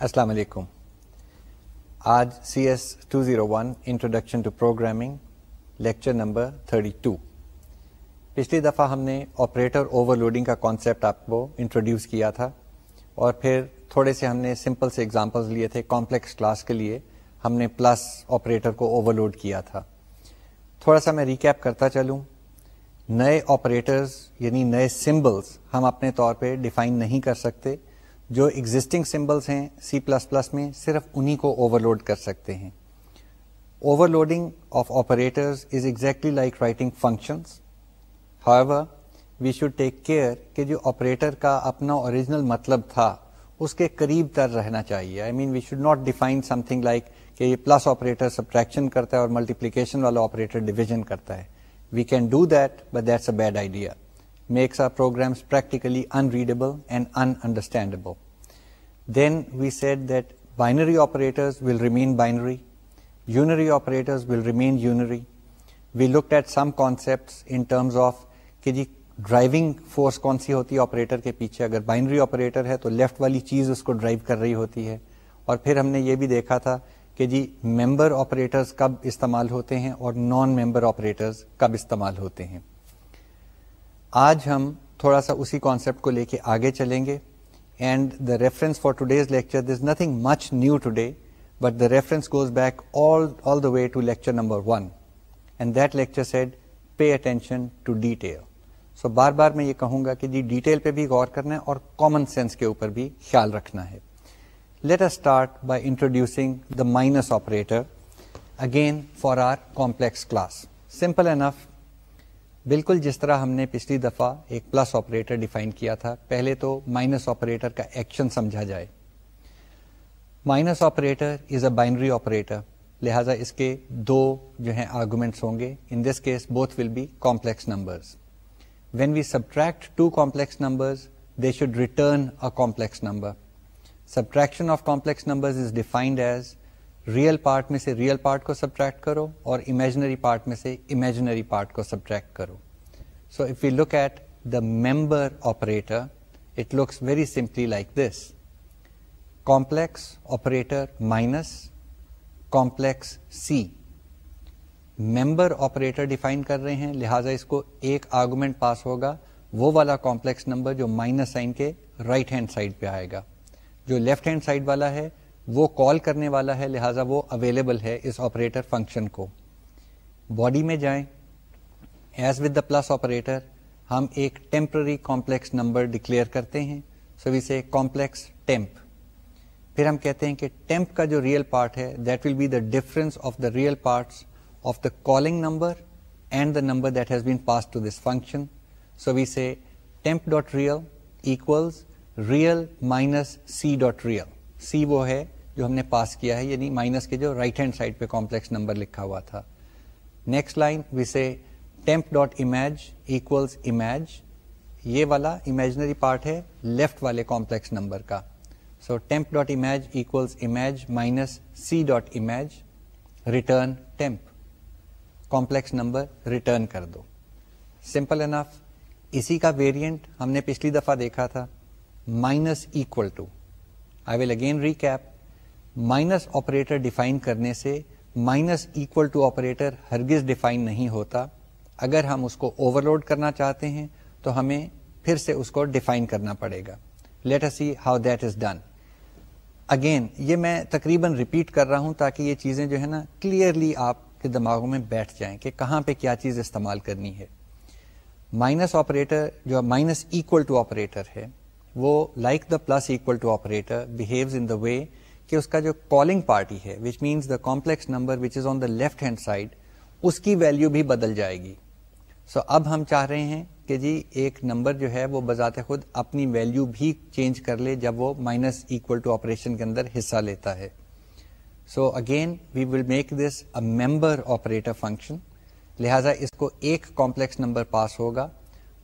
السلام علیکم آج C S two zero one introduction to programming lecture number thirty two پچھلی دفعہ ہم نے آپریٹر اوور لوڈنگ کا کانسیپٹ آپ کو انٹروڈیوس کیا تھا اور پھر تھوڑے سے ہم نے سمپل سے ایگزامپلس لیے تھے کمپلیکس کلاس کے لیے ہم نے پلس آپریٹر کو اوور لوڈ کیا تھا۔ تھوڑا سا میں ریکیپ کرتا چلوں۔ نئے آپریٹرز یعنی نئے سمبلس ہم اپنے طور پہ ڈیفائن نہیں کر سکتے۔ جو ایگزٹنگ سمبلس ہیں سی پلس پلس میں صرف انہی کو اوور لوڈ کر سکتے ہیں۔ Overloading of operators is exactly like writing functions however we should take care کہ جو آپریٹر کا اپنا اوریجنل مطلب تھا، اس کے قریب تر رہنا چاہیے۔ I mean we should not define something like کہ یہ پلس آپریٹر سبٹریکشن کرتا ہے اور ملٹیپلیکیشن والا آپریٹر ڈویژن کرتا ہے۔ We can do that but that's a bad idea makes our programs practically unreadable and ununderstandable then we set that binary operators will remain binary unary operators will remain unary we look at some concept in terms of کہ جی driving force کون سی ہوتی ہے operator کے پیچھے اگر binary operator ہے تو لیفٹ والی چیز اس کو ڈرائیو کر رہی ہوتی ہے اور پھر ہم نے یہ بھی دیکھا تھا کہ جی ممبر آپریٹرز کب استعمال ہوتے ہیں اور نان ممبر آپریٹرز کب استعمال ہوتے ہیں آج ہم تھوڑا سا اسی کانسیپٹ کو لے کے آگے چلیں گے and the reference for today's lecture this nothing much new today but the reference goes back all all the way to lecture number one and that lecture said pay attention to detail so بار بار میں یہ کہوں گا کہ جی detail پہ بھی غور کرنا ہے اور کامن سینس کے اوپر بھی خیال رکھنا ہے let us start by introducing the minus operator again for our complex class simple enough بالکل جس طرح ہم نے پچھلی دفعہ ایک پلس آپریٹر ڈیفائن کیا تھا، پہلے تو مائنس آپریٹر کا ایکشن سمجھا جائے۔ Minus operator is a binary operator لہذا اس کے دو جو ہیں آرگومنٹس ہوں گے۔ In this case both will be complex numbers when we subtract two complex numbers they should return a complex number subtraction of complex number is defined as real part میں سے ریئل پارٹ کو subtract کرو اور imaginary part میں سے imaginary part کو subtract کرو۔ So if you look at the member operator it looks very simply like this complex operator minus complex C member operator define کر رہے ہیں لہذا اس کو ایک آرگومنٹ پاس ہوگا وہ والا کمپلیکس نمبر جو مائنس سائن کے رائٹ ہینڈ سائڈ پہ آئے گا جو لیفٹ ہینڈ سائڈ والا ہے وہ کال کرنے والا ہے، لہذا وہ اویلیبل ہے اس آپریٹر فنکشن کو۔ باڈی میں جائیں۔ As with the plus operator ہم ایک ٹیمپرری کمپلیکس نمبر ڈکلیئر کرتے ہیں۔ So we say complex temp پھر ہم کہتے ہیں کہ ٹیمپ کا جو ریئل پارٹ ہے that will be the difference of the real parts of the calling number and the number that has been pass to this function so we say temp dot real real minus C dot real C وہ ہے جو ہم نے پاس کیا ہے یعنی minus کے جو رائٹ ہینڈ سائڈ پہ کمپلیکس نمبر لکھا ہوا تھا۔ Next line we temp dot image equals image یہ والا امیجنری پارٹ ہے لیفٹ والے کمپلیکس نمبر کا۔ So temp dot image equals image minus C dot image return temp complex number return کر دو۔ سمپل انف اسی کا ویریئنٹ ہم نے پچھلی دفعہ دیکھا تھا minus equal to I will again recap minus operator define کرنے سے مائنس اکول ٹو آپریٹر ہرگز ڈیفائن نہیں ہوتا۔ اگر ہم اس کو اوور لوڈ کرنا چاہتے ہیں، تو ہمیں پھر سے اس کو ڈیفائن کرنا پڑے گا۔ Let see how that is done again یہ میں تقریباً ریپیٹ کر رہا ہوں تاکہ یہ چیزیں جو ہے نا کلیئرلی آپ کے دماغوں میں بیٹھ جائیں کہ کہاں پہ کیا چیز استعمال کرنی ہے۔ مائنس آپریٹر جو مائنس اکول ٹو آپریٹر ہے۔ وہ like the plus equal to operator behaves in the way کہ اس کا جو کالنگ پارٹی ہے which means the complex number which is on the left hand side اس کی ویلو بھی بدل جائے گی۔ سو so, اب ہم چاہ رہے ہیں کہ جی ایک نمبر جو ہے وہ بذات خود اپنی ویلو بھی چینج کر لے جب وہ مائنس اکول ٹو آپریشن کے اندر حصہ لیتا ہے۔ So again we will make this a member operator function لہذا اس کو ایک کمپلیکس نمبر پاس ہوگا۔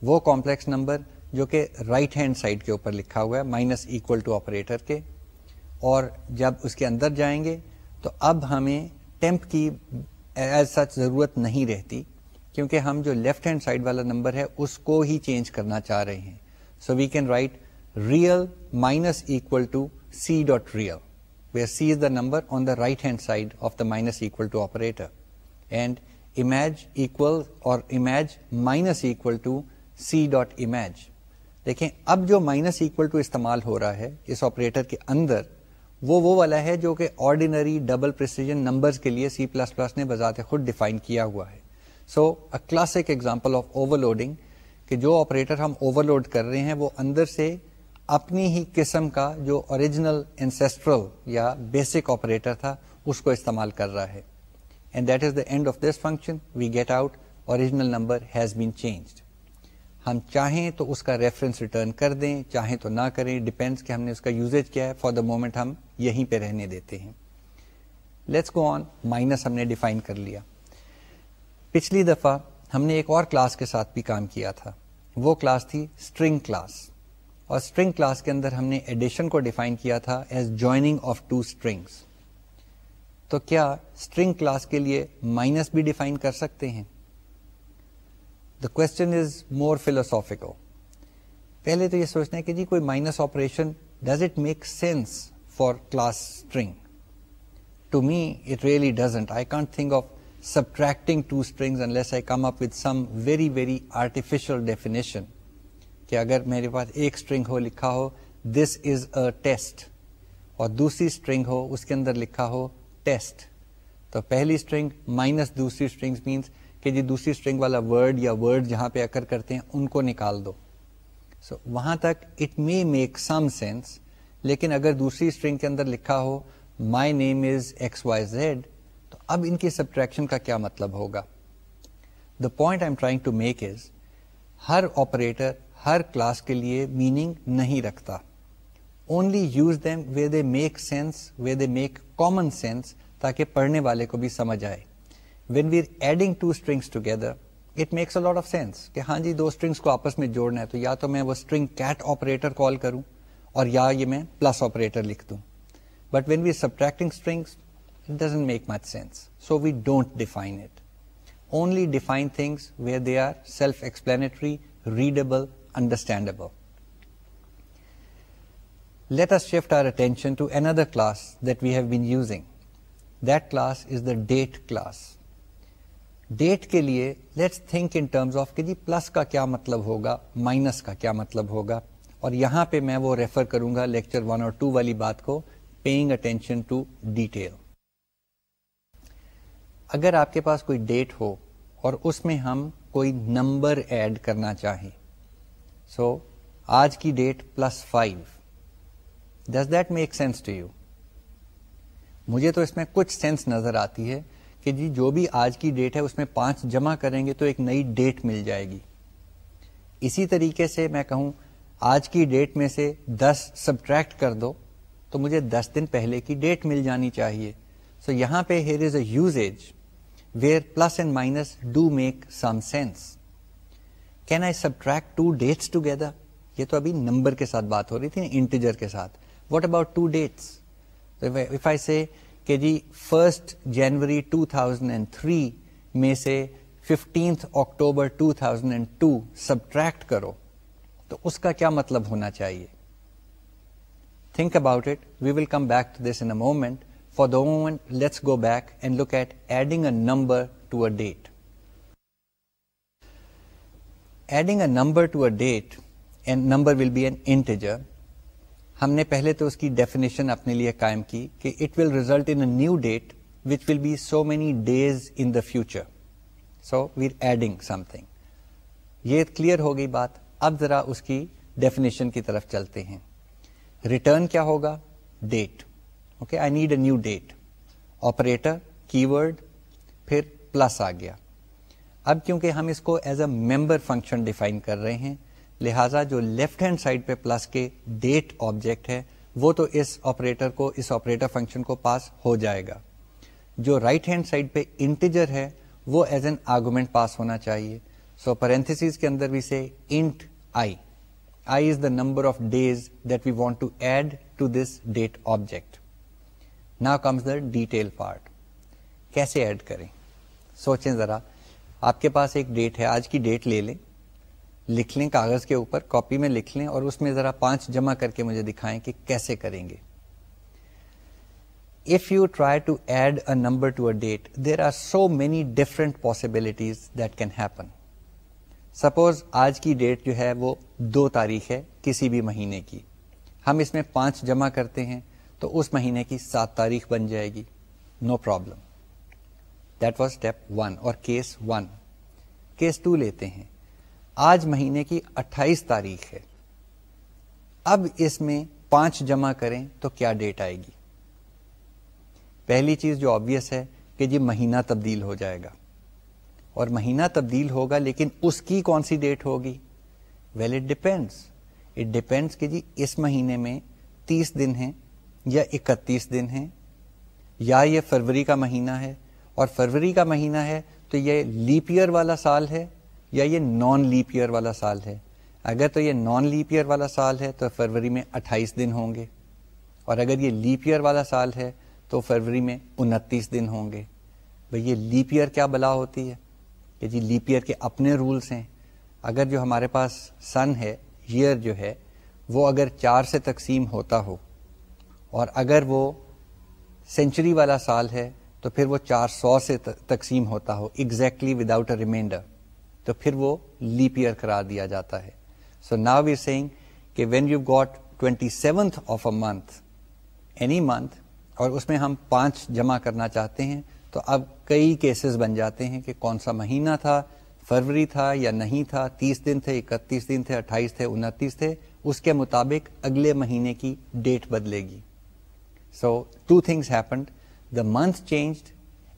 وہ کمپلیکس نمبر جو کہ رائٹ ہینڈ سائڈ کے اوپر لکھا ہوا ہے مائنس اکول ٹو آپریٹر کے۔ اور جب اس کے اندر جائیں گے تو اب ہمیں ٹیمپ کی ایز سچ ضرورت نہیں رہتی، کیونکہ ہم جو لیفٹ ہینڈ سائڈ والا نمبر ہے، اس کو ہی چینج کرنا چاہ رہے ہیں۔ So we can write real minus equal to C dot real where C is the number on the right hand side of the minus equal to operator and image equal or image minus equal to C dot image دیکھیں، اب جو minus equal to استعمال ہو رہا ہے، اس operator کے اندر، وہ وہ والا ہے جو کہ آرڈینری ڈبل پرسیجن نمبر کے لیے سی پلس پلس نے بذات خود ڈیفائن کیا ہوا ہے۔ So a classic example of overloading کہ جو آپریٹر ہم اوور لوڈ کر رہے ہیں، وہ اندر سے اپنی ہی قسم کا جو اوریجنل انسیسٹرل یا بیسک آپریٹر تھا، اس کو استعمال کر رہا ہے۔ And that is the end of this function we get out original number has been changed ہم چاہیں تو اس کا ریفرنس ریٹرن کر دیں، چاہیں تو نہ کریں ڈپینڈس کہ ہم نے اس کا یوزیج کیا ہے فار دا مومنٹ ہم یہیں پہ رہنے دیتے ہیں۔ لیٹس گو آن مائنس ہم نے ڈیفائن کر لیا۔ پچھلی دفعہ ہم نے ایک اور کلاس کے ساتھ بھی کام کیا تھا۔ وہ کلاس تھی اسٹرنگ کلاس اور اسٹرنگ کلاس کے اندر ہم نے ایڈیشن کو ڈیفائن کیا تھا as joining of two strings تو کیا اسٹرنگ کلاس کے لیے مائنس بھی ڈیفائن کر سکتے ہیں؟ The question is more philosophical پہلے تو یہ سوچنا ہے کہ جی کوئی minus operation does it make sense for class string to me it really doesn't I can't think of subtracting two string unless I come up with some very very artificial definition کہ اگر میرے پاس ایک string ہو لکھا ہو this is a test اور دوسری اسٹرنگ ہو، اس کے اندر لکھا ہو ٹیسٹ تو پہلی اسٹرنگ مائنس دوسری اسٹرنگ مینس کہ جی دوسری اسٹرنگ والا ورڈ یا ورڈ جہاں پہ اکر کرتے ہیں ان کو نکال دو۔ سو so, وہاں تک it may make some sense لیکن اگر دوسری اسٹرنگ کے اندر لکھا ہو my name is X Y Z تو اب ان کی سبٹریکشن کا کیا مطلب ہوگا؟ The point I am trying to make is Hare operator ہر کلاس کے لیے میننگ نہیں رکھتا۔ Only use them way they make sense way they make common sense تاکہ پڑھنے والے کو بھی سمجھ آئے۔ When we adding two strings together it makes a lot of sense کہ ہاں جی دو اسٹرنگس کو آپس میں جوڑنا ہے، تو یا تو میں وہ اسٹرنگ کیٹ آپریٹر کال کروں اور یا یہ میں پلس آپریٹر لکھ دوں but when we subtracting strings it doesn't make much sense so we don't define it only define things where they are self explanatory readable understandable let us shift our attention to another class that we have been using. That class is the date class. Date کے لیے let's think in terms of کہ جی plus کا کیا مطلب ہوگا minus کا کیا مطلب ہوگا اور یہاں پہ میں وہ ریفر کروں گا لیکچر ون اور ٹو والی بات کو پیئنگ اٹینشن ٹو ڈیٹیل اگر آپ کے پاس کوئی ڈیٹ ہو اور اس میں ہم کوئی نمبر ایڈ کرنا چاہیں سو so, آج کی date plus five does that make sense to you مجھے تو اس میں کچھ سینس نظر آتی ہے کہ جی جو بھی آج کی ڈیٹ ہے اس میں پانچ جمع کریں گے تو ایک نئی ڈیٹ مل جائے گی۔ اسی طریقے سے میں کہوں، آج کی ڈیٹ میں سے دس سبٹریکٹ کر دو تو مجھے دس دن پہلے کی ڈیٹ مل جانی چاہیے۔ سو so یہاں پہ here is a usage where plus and minus do make some sense can I subtract two dates together یہ تو ابھی نمبر کے ساتھ بات ہو رہی تھی انٹیجر کے ساتھ۔ What about two dates if I say کہ جی فرسٹ جنوری 2003 میں سے ففٹینتھ اکٹوبر 2002 سبٹریکٹ کرو تو اس کا کیا مطلب ہونا چاہیے؟ Think about it we will come back to this in moment for the moment let's go back and look at adding a number to a date adding a number to a date and number will be an integer ہم نے پہلے تو اس کی definition اپنے لیے قائم کی کہ it will result in new date which will be so many days in the future so we're adding something یہ کلیئر ہو گئی بات. اب ذرا اس کی ڈیفینیشن کی طرف چلتے ہیں. ریٹرن کیا ہوگا؟ Date okay I need a new date operator keyword پھر پلس آ گیا. اب کیونکہ ہم اس کو as a member function define کر رہے ہیں لہذا جو لیفٹ ہینڈ سائڈ پہ پلس کے ڈیٹ آبجیکٹ ہے، وہ تو اس آپریٹر کو، اس آپریٹر فنکشن کو پاس ہو جائے گا۔ جو رائٹ ہینڈ سائڈ پہ انٹیجر ہے، وہ ایز این آرگومنٹ پاس ہونا چاہیے۔ سو پرنتھس کے اندر بھی سے int I. I is the number of days that we want to add to this date object. نا کمز دا ڈیٹیل پارٹ۔ کیسے ایڈ کریں؟ سوچیں ذرا۔ آپ کے پاس ایک ڈیٹ ہے، آج کی ڈیٹ لے لیں۔ لکھ لیں کاغذ کے اوپر کاپی میں لکھ لیں اور اس میں ذرا پانچ جمع کر کے مجھے دکھائیں کہ کیسے کریں گے۔ If you try to add a number to a date, there are so many different possibilities that can happen. Suppose آج کی ڈیٹ جو ہے وہ دو تاریخ ہے کسی بھی مہینے کی۔ ہم اس میں پانچ جمع کرتے ہیں تو اس مہینے کی سات تاریخ بن جائے گی۔ No problem that was step one اور کیس ون کیس ٹو لیتے ہیں۔ آج مہینے کی اٹھائیس تاریخ ہے۔ اب اس میں پانچ جمع کریں تو کیا ڈیٹ آئے گی؟ پہلی چیز جو آبیس ہے کہ جی مہینہ تبدیل ہو جائے گا۔ اور مہینہ تبدیل ہوگا لیکن اس کی کون سی ڈیٹ ہوگی؟ Well it depends it depends کہ جی اس مہینے میں تیس دن ہیں یا اکتیس دن ہیں۔ یا یہ فروری کا مہینہ ہے۔ اور فروری کا مہینہ ہے تو یہ لیپ ایئر والا سال ہے۔ یا یہ نان لیپ ایئر والا سال ہے؟ اگر تو یہ نان لیپ ایئر والا سال ہے تو فروری میں اٹھائیس دن ہوں گے، اور اگر یہ لیپ ایئر والا سال ہے تو فروری میں انتیس دن ہوں گے۔ بھائی، یہ لیپ ایئر کیا بلا ہوتی ہے؟ کہ جی لیپ ایئر کے اپنے رولس ہیں۔ اگر جو ہمارے پاس سن ہے ایئر جو ہے، وہ اگر چار سے تقسیم ہوتا ہو، اور اگر وہ سینچری والا سال ہے تو پھر وہ چار سو سے تقسیم ہوتا ہو ایگزیکٹلی وداؤٹ اے ریمائنڈر تو پھر وہ لیپ ایئر قرار دیا جاتا ہے۔ سو ناؤ وی سیئنگ کہ when you got twenty seventh of a month any month اور اس میں ہم پانچ جمع کرنا چاہتے ہیں، تو اب کئی کیسز بن جاتے ہیں کہ کون سا مہینہ تھا، فروری تھا یا نہیں تھا، تیس دن تھے، اکتیس دن تھے، اٹھائیس تھے، انتیس تھے، اس کے مطابق اگلے مہینے کی ڈیٹ بدلے گی۔ So two things happened the month change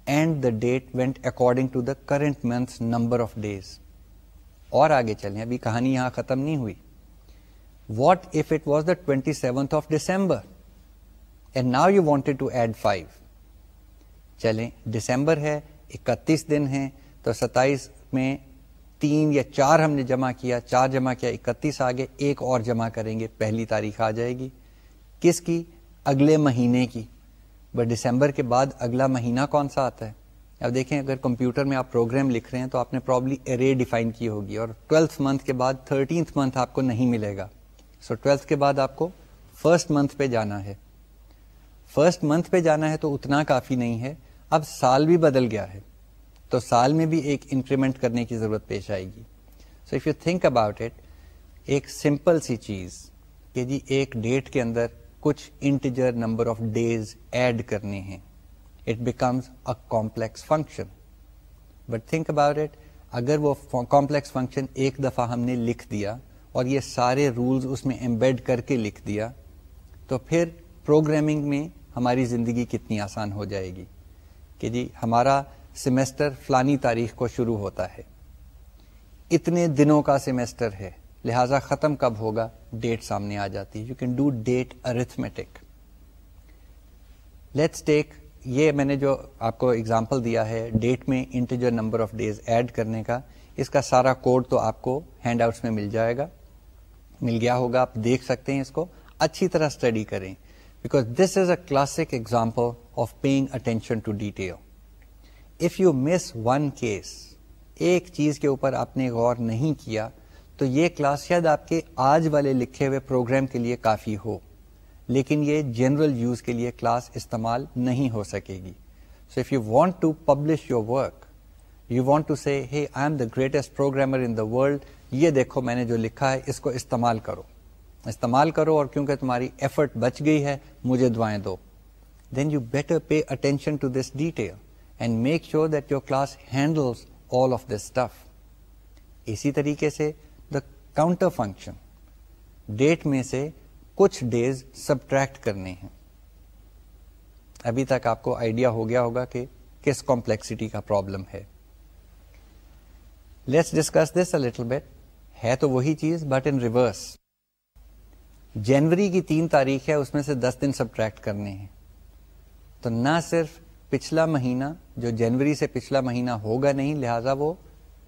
and the date went according to the current month number of days اور آگے چلیں، ابھی کہانی یہاں ختم نہیں ہوئی۔ What if it was the twenty seventh of December and now you wanted to add five چلیں دسمبر ہے، اکتیس دن ہیں، تو ستائیس میں تین یا چار ہم نے جمع کیا، چار جمع کیا، اکتیس آگے، ایک اور جمع کریں گے، پہلی تاریخ آ جائے گی۔ کس کی؟ اگلے مہینے کی۔ بٹ دسمبر کے بعد اگلا مہینہ کون سا آتا ہے؟ اب دیکھیں، اگر کمپیوٹر میں آپ پروگرام لکھ رہے ہیں تو آپ نے پرابلی ارے ڈیفائن کی ہوگی اور ٹویلتھ منتھ کے بعد تھرٹینتھ منتھ آپ کو نہیں ملے گا۔ سو so ٹویلتھ کے بعد آپ کو فرسٹ منتھ پہ جانا ہے۔ فرسٹ منتھ پہ جانا ہے تو اتنا کافی نہیں ہے۔ اب سال بھی بدل گیا ہے۔ تو سال میں بھی ایک انکریمنٹ کرنے کی ضرورت پیش آئے گی۔ So if you think about it ایک سمپل سی چیز کہ جی ایک ڈیٹ کے اندر کچھ integer number of days add کرنے ہیں۔ It becomes a complex function but think about it اگر وہ کمپلیکس فنکشن ایک دفعہ ہم نے لکھ دیا اور یہ سارے رولز اس میں امبیڈ کر کے لکھ دیا، تو پھر پروگرامنگ میں ہماری زندگی کتنی آسان ہو جائے گی۔ کہ جی ہمارا سیمسٹر فلانی تاریخ کو شروع ہوتا ہے۔ اتنے دنوں کا سیمسٹر ہے۔ لہذا ختم کب ہوگا؟ ڈیٹ سامنے آ جاتی ہے. You can do date arithmetic let's take یہ میں نے جو آپ کو اگزامپل دیا ہے ڈیٹ میں integer number of days add کرنے کا، اس کا سارا کوڈ تو آپ کو ہینڈ آؤٹس میں مل جائے گا. مل گیا ہوگا، آپ دیکھ سکتے ہیں اس کو. اچھی طرح اسٹڈی کریں. Because this is a classic example of paying attention to detail if you miss one case ایک چیز کے اوپر آپ نے غور نہیں کیا تو یہ کلاس شاید آپ کے آج والے لکھے ہوئے پروگرام کے لیے کافی ہو، لیکن یہ جنرل یوز کے لیے کلاس استعمال نہیں ہو سکے گی۔ So if you want to publish your work you want to see ہے I am the greatest programmer in the world یہ دیکھو میں نے جو لکھا ہے، اس کو استعمال کرو۔ استعمال کرو اور کیونکہ تمہاری ایفرٹ بچ گئی ہے، مجھے دعائیں دو۔ Then you better pay attention to this detail and make sure that your class handle all of this stuff اسی طریقے سے کاؤنٹر فنکشن ڈیٹ میں سے کچھ ڈیز سبٹریکٹ کرنے ہیں۔ ابھی تک آپ کو آئیڈیا ہو گیا ہوگا کہ کس کمپلیکسٹی کا پرابلم ہے۔ Let's discuss this a little bit ہے تو وہی چیز بٹ ان ریورس جنوری کی تین تاریخ ہے، اس میں سے دس دن سبٹریکٹ کرنے ہیں۔ تو نہ صرف پچھلا مہینہ، جو جنوری سے پچھلا مہینہ ہوگا نہیں، لہذا وہ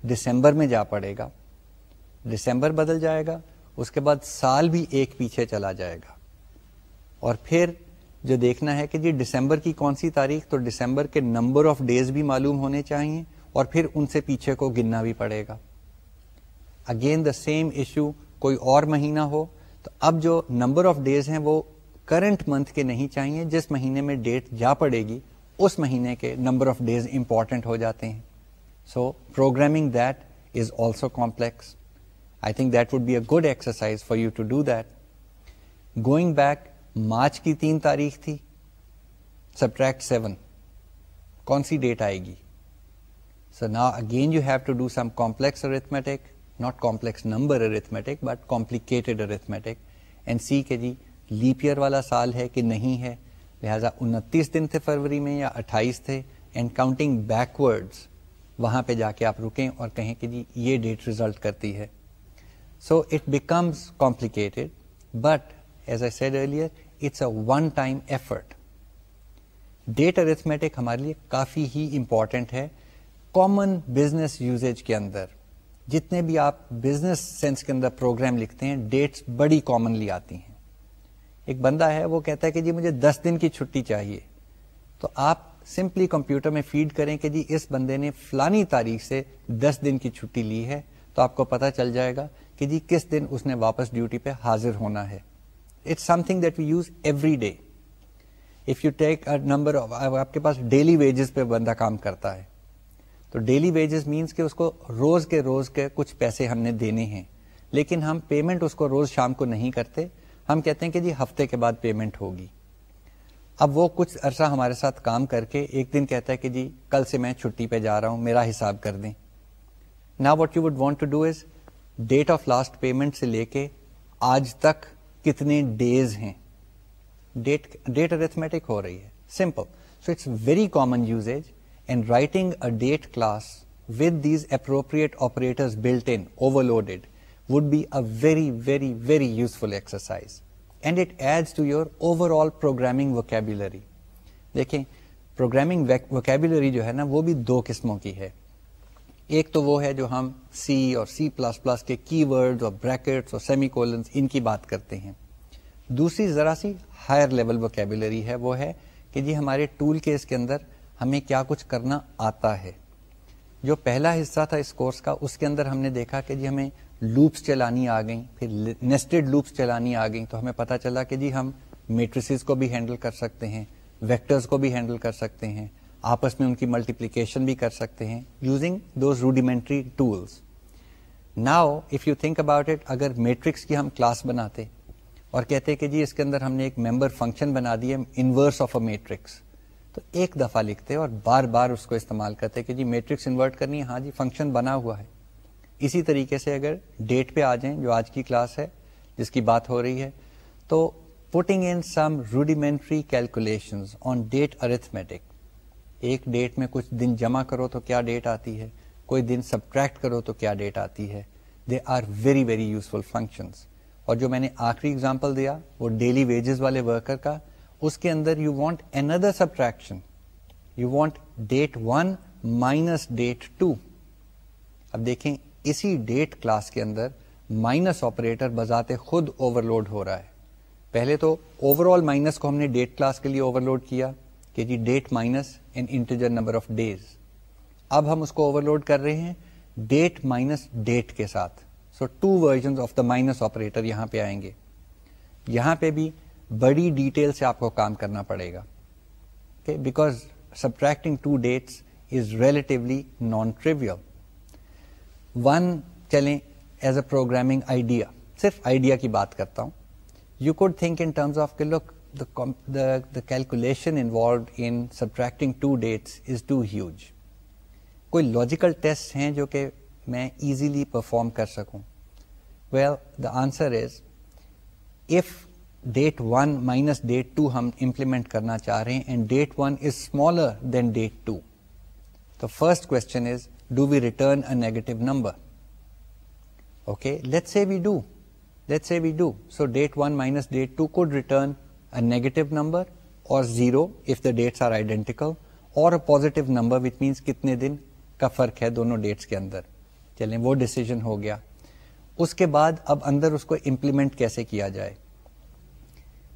دسمبر میں جا پڑے گا۔ دسمبر بدل جائے گا، اس کے بعد سال بھی ایک پیچھے چلا جائے گا۔ اور پھر جو دیکھنا ہے کہ جی دسمبر کی کون سی تاریخ، تو دسمبر کے نمبر آف ڈیز بھی معلوم ہونے چاہیے اور پھر ان سے پیچھے کو گننا بھی پڑے گا۔ اگین دا سیم ایشو کوئی اور مہینہ ہو، تو اب جو نمبر آف ڈیز ہیں وہ کرنٹ منتھ کے نہیں چاہیے جس مہینے میں ڈیٹ جا پڑے گی، اس مہینے کے نمبر آف ڈیز امپورٹنٹ ہو جاتے ہیں۔ So programming that is also complex I think that would be a good exercise for you to do that going back March کی تین تاریخ تھی سبٹریکٹ سیون کون سی ڈیٹ آئے گی؟ سو نا again you have to do some complex arithmetic not complex number arithmetic but complicated arithmetic and see کے جی لیپ ایئر والا سال ہے کہ نہیں ہے؟ لہذا انتیس دن تھے فروری میں یا اٹھائیس تھے اینڈ کاؤنٹنگ بیکورڈز وہاں پہ جا کے آپ رکیں اور کہیں کہ جی یہ ڈیٹ ریزلٹ کرتی ہے. So it becomes complicated but as I said earlier it's a one time effort date arithmetic ہمارے لیے کافی ہی امپورٹنٹ ہے. کامن بزنس یوزیج کے اندر، جتنے بھی آپ بزنس سینس کے اندر پروگرام لکھتے ہیں ڈیٹس بڑی کامنلی آتی ہیں. ایک بندہ ہے، وہ کہتا ہے کہ جی مجھے دس دن کی چھٹی چاہیے. تو آپ سمپلی کمپیوٹر میں فیڈ کریں کہ جی اس بندے نے فلانی تاریخ سے دس دن کی چھٹی لی ہے تو آپ کو پتا چل جائے گا کہ جی کس دن اس نے واپس ڈیوٹی پہ حاضر ہونا ہے۔ It's something that we use every day if you take number آپ کے پاس ڈیلی ویجز پہ بندہ کام کرتا ہے، تو ڈیلی ویجز مینس کہ اس کو روز کے روز کے کچھ پیسے ہم نے دینے ہیں۔ لیکن ہم پیمنٹ اس کو روز شام کو نہیں کرتے، ہم کہتے ہیں کہ جی ہفتے کے بعد پیمنٹ ہوگی۔ اب وہ کچھ عرصہ ہمارے ساتھ کام کر کے ایک دن کہتا ہے کہ جی کل سے میں چھٹی پہ جا رہا ہوں، میرا حساب کر دیں۔ نا what you would want to do is date of last payment سے لے کے آج تک کتنے ڈیز ہیں۔ ڈیٹ ڈیٹ ارتھمیٹک ہو رہی ہے۔ Simple so it's very common usage and writing a date class with these appropriate operator built in overloaded would be a very very very useful exercise and it adds to your overall programming vocabulary دیکھیں programming vocabulary جو ہے نا وہ بھی دو قسموں کی ہے۔ ایک تو وہ ہے جو ہم سی اور سی پلس پلس کے کی ورڈ اور بریکٹس اور سیمی کولنس ان کی بات کرتے ہیں۔ دوسری ذرا سی ہائر لیول ووکیبلری ہے، وہ ہے کہ جی ہمارے ٹول کیس کے اندر ہمیں کیا کچھ کرنا آتا ہے۔ جو پہلا حصہ تھا اس کورس کا، اس کے اندر ہم نے دیکھا کہ جی ہمیں لوپس چلانی آ گئیں، پھر نیسٹڈ لوپس چلانی آ گئیں۔ تو ہمیں پتا چلا کہ جی ہم میٹریسز کو بھی ہینڈل کر سکتے ہیں ویکٹرز کو بھی ہینڈل کر سکتے ہیں۔ آپس میں ان کی ملٹیپلیکیشن بھی کر سکتے ہیں using those rudimentary tools now if you think about it اگر میٹرکس کی ہم کلاس بناتے اور کہتے کہ جی اس کے اندر ہم نے ایک ممبر فنکشن بنا دی ہے انورس آف اے میٹرکس تو ایک دفعہ لکھتے اور بار بار اس کو استعمال کرتے کہ جی میٹرکس انورٹ کرنی ہے ہاں جی فنکشن بنا ہوا ہے۔ اسی طریقے سے اگر ڈیٹ پہ آ جائیں، جو آج کی کلاس ہے، جس کی بات ہو رہی ہے، تو putting in some rudimentary calculation on date arithmetic ایک ڈیٹ میں کچھ دن جمع کرو تو کیا ڈیٹ آتی ہے؟ کوئی دن سبٹریکٹ کرو تو کیا ڈیٹ آتی ہے؟ They are very very useful function اور جو میں نے آخری اگزامپل دیا، وہ ڈیلی ویجز والے ورکر کا، اس کے اندر you want another subtraction you want date one minus date two اب دیکھیں، اسی ڈیٹ کلاس کے اندر مائنس آپریٹر بذات خود اوور لوڈ ہو رہا ہے۔ پہلے تو اوور آل مائنس کو ہم نے ڈیٹ کلاس کے لیے اوور لوڈ کیا۔ کہ جی date minus an integer number of days اب ہم اس کو اوور لوڈ کر رہے ہیں ڈیٹ مائنس ڈیٹ کے ساتھ. So two version of the minus operator یہاں پہ آئیں گے. یہاں پہ بھی بڑی ڈیٹیل سے آپ کو کام کرنا پڑے گا. Because subtracting two dates is relatively non trivial one چلیں ایز اے پروگرامنگ آئیڈیا صرف آئیڈیا کی بات کرتا ہوں. You code think in terms of look the calculation involved in subtracting two dates is too huge کوئی logical test ہیں جو کہ میں ایزیلی پرفارم کر سکوں؟ Well the answer is if date one minus date two ہم implement کرنا چاہ رہے ہیں and date one is smaller than date two تو first question is do we return a negative number okay let see we do let see we do so date one minus date two code return negative number اور zero if the dates are identical اور a positive number which means کتنے دن کا فرق ہے دونوں dates کے اندر۔ چلیں، وہ ڈسیزن ہو گیا۔ اس کے بعد اب اندر اس کو امپلیمنٹ کیسے کیا جائے؟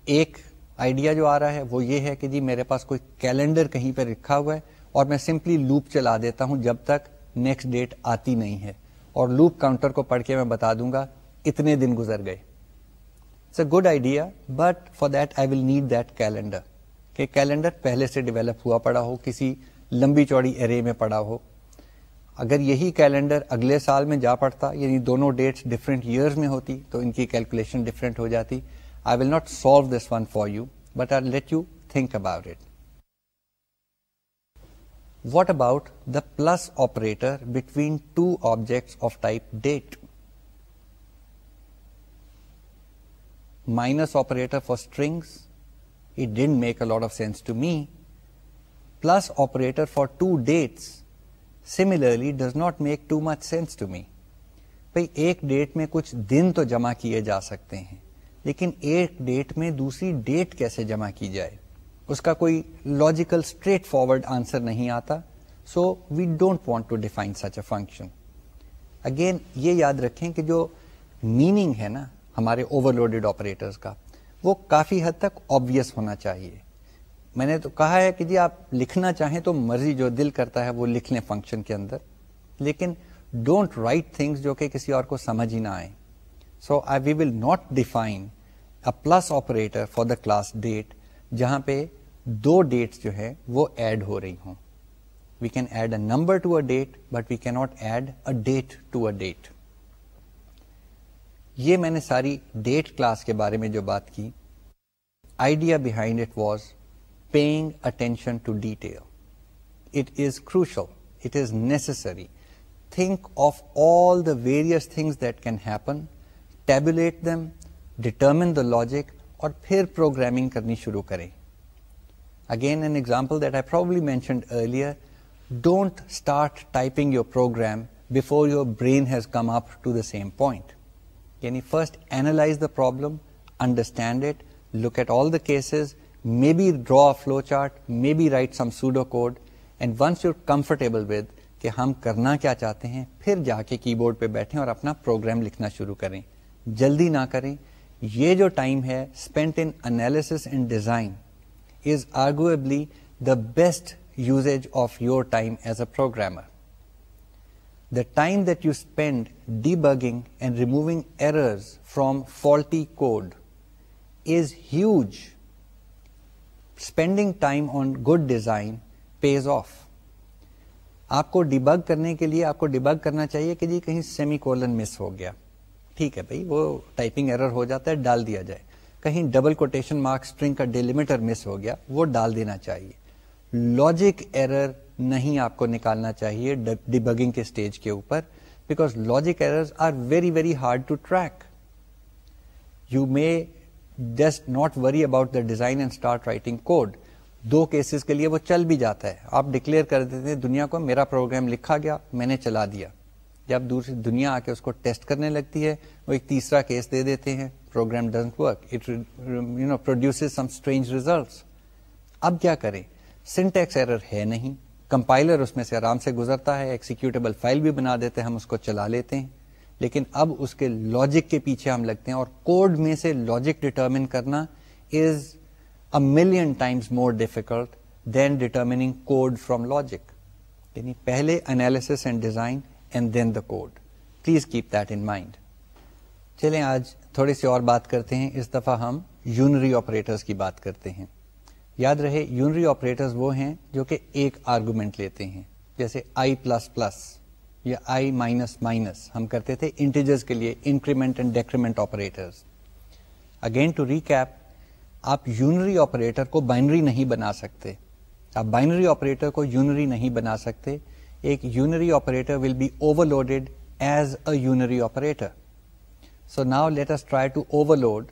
ایک آئیڈیا جو آ رہا ہے وہ یہ ہے کہ جی میرے پاس کوئی کیلنڈر کہیں پہ رکھا ہوا ہے اور میں سمپلی لوپ چلا دیتا ہوں جب تک نیکسٹ ڈیٹ آتی نہیں ہے۔ اور لوپ کاؤنٹر کو پڑھ کے میں بتا دوں گا، اتنے دن گزر گئے۔ It's a good idea but for that I will need that calendar کہ کیلنڈر پہلے سے ڈیولپ ہوا پڑا ہو، کسی لمبی چوڑی ارے میں پڑا ہو۔ اگر یہی کیلنڈر اگلے سال میں جا پڑتا یعنی دونوں ڈیٹس ڈفرینٹ ایئرز میں ہوتی، تو ان کی کیلکولیشن ڈفرینٹ ہو جاتی۔ I will not solve this one for you but I let you think about it what about the plus operator between two objects of type date minus operator for strings, it didn't make a lot of sense to me. Plus operator for two dates similarly does not make too much sense to me. بھائی ایک date میں کچھ دن تو جمع کیے جا سکتے ہیں لیکن ایک ڈیٹ میں دوسری ڈیٹ کیسے جمع کی جائے اس کا کوئی لاجیکل اسٹریٹ فارورڈ آنسر نہیں آتا so we don't want to define such a function again یہ یاد رکھیں کہ جو میننگ ہے نا ہمارے اوور لوڈیڈ آپریٹرس کا، وہ کافی حد تک آبیس ہونا چاہیے۔ میں نے تو کہا ہے کہ جی آپ لکھنا چاہیں تو مرضی جو دل کرتا ہے وہ لکھ لیں فنکشن کے اندر، لیکن ڈونٹ رائٹ تھنگس جو کہ کسی اور کو سمجھ ہی نہ آئے so I we will not define a plus operator for the class date جہاں پہ دو ڈیٹس جو ہے وہ ایڈ ہو رہی ہوں۔ We can add a number to a date but we can not add a date to a date یہ میں نے ساری ڈیٹ کلاس کے بارے میں جو بات کی idea behind it was paying attention to detail it is crucial it is necessary think of all the various things that can happen tabulate them determine the logic اور پھر پروگرامنگ کرنی شروع کریں۔ Again an example that I probably mentioned earlier don't start typing your program before your brain has come up to the same point یعنی first analyze the problem understand it look at all the cases maybe draw flow chart maybe write some pseudo code and once you comfortable with کہ ہم کرنا کیا چاہتے ہیں، پھر جا کے کی بورڈ پہ بیٹھیں اور اپنا پروگرام لکھنا شروع کریں۔ جلدی نہ کریں۔ یہ جو ٹائم ہے spend in analysis and design is arguably the best usage of your time as a programmer the time that you spend debugging and removing errors from faulty code is huge. Spending time on good design pays off. آپ کو debug کرنے کے لیے آپ کو debug کرنا چاہیے کہ جی کہیں سیمی کولن مس ہو گیا ٹھیک ہے بھائی وہ ٹائپنگ ایرر ہو جاتا ہے ڈال دیا جائے کہیں ڈبل کوٹیشن مارک اسٹرنگ کا ڈیلیمیٹر مس ہو گیا وہ ڈال دینا چاہیے لاجک ایرر نہیں آپ کو نکالنا چاہیے ڈیبگنگ کے اسٹیج کے اوپر because logic errors are very very hard to track you may just not worry about the design and start writing code do cases کے لیے وہ چل بھی جاتا ہے. آپ ڈکلیئر کر دیتے ہیں، دنیا کو میرا پروگرام لکھا گیا، میں نے چلا دیا. جب دوسری دنیا آ کے اس کو ٹیسٹ کرنے لگتی ہے، وہ ایک تیسرا کیس دے دیتے ہیں. Program doesn't work it you know produce some strange results اب کیا کریں؟ سنٹیکس ایرر ہے نہیں. کمپائلر اس میں سے آرام سے گزرتا ہے، ایکسیکیوٹیبل فائل بھی بنا دیتے ہیں، ہم اس کو چلا لیتے ہیں۔ لیکن اب اس کے لاجک کے پیچھے ہم لگتے ہیں اور کوڈ میں سے لاجک ڈٹرمن کرنا is a million times more difficult than determining code from logic یعنی پہلے analysis and design and then the code please keep that in mind چلیں آج تھوڑی سی اور بات کرتے ہیں۔ اس دفعہ ہم یونری آپریٹرس کی بات کرتے ہیں۔ یاد رہے، یونری آپریٹر وہ ہیں جو کہ ایک آرگومنٹ لیتے ہیں، جیسے آئی پلس پلس یا آئی مائنس مائنس ہم کرتے تھے انٹیجرز کے لیے increment and decrement operator again to recap آپ یونری آپریٹر کو بائنری نہیں بنا سکتے۔ آپ بائنری آپریٹر کو یونری نہیں بنا سکتے۔ ایک unary operator will be overloaded as a unary operator. So now let's try to overload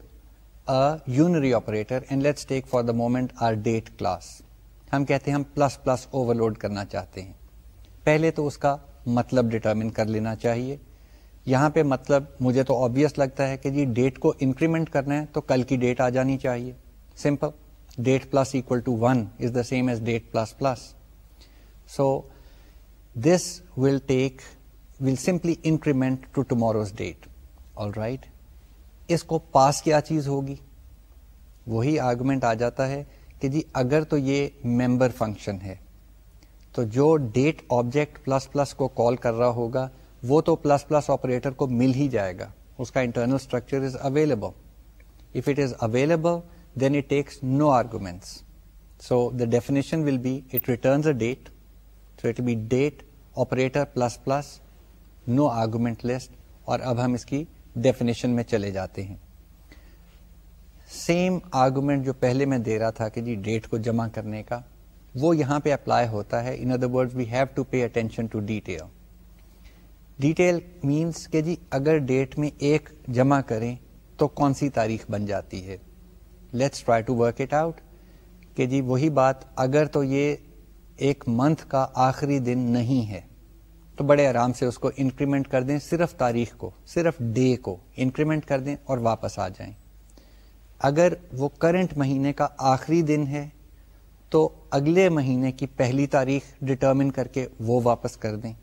unary operator and let's take for the moment our date class ہم کہتے ہیں ہم پلس پلس اوور لوڈ کرنا چاہتے ہیں۔ پہلے تو اس کا مطلب ڈٹرمن کر لینا چاہیے۔ یہاں پہ مطلب مجھے تو آبیس لگتا ہے کہ جی ڈیٹ کو انکریمنٹ کرنا ہے تو کل کی ڈیٹ آ جانی چاہیے۔ Simple date plus equal to one is the same as date plus plus so this will take will simply increment to tomorrow's date all right اس کو پاس کیا چیز ہوگی وہی آرگومنٹ آ جاتا ہے کہ جی اگر تو یہ ممبر فنکشن ہے تو جو ڈیٹ آبجیکٹ پلس پلس کو کال کر رہا ہوگا وہ تو پلس پلس آپریٹر کو مل ہی جائے گا اس کا internal structure is available If it is available, then it takes no arguments. So the definition will be, it returns a date. So it will be date operator plus plus, no argument list. اور اب ہم اس کی definition میں چلے جاتے ہیں۔ Same argument جو پہلے میں دے رہا تھا کہ جی ڈیٹ کو جمع کرنے کا، وہ یہاں پہ اپلائی ہوتا ہے۔ In other word we have to pay attention to detail detail means کہ جی اگر ڈیٹ میں ایک جمع کریں تو کون سی تاریخ بن جاتی ہے۔ Let's try to work it out کہ جی وہی بات، اگر تو یہ ایک منتھ کا آخری دن نہیں ہے۔ تو بڑے آرام سے اس کو انکریمنٹ کر دیں، صرف تاریخ کو، صرف ڈے کو انکریمنٹ کر دیں اور واپس آ جائیں۔ اگر وہ کرنٹ مہینے کا آخری دن ہے، تو اگلے مہینے کی پہلی تاریخ ڈٹرمن کر کے وہ واپس کر دیں۔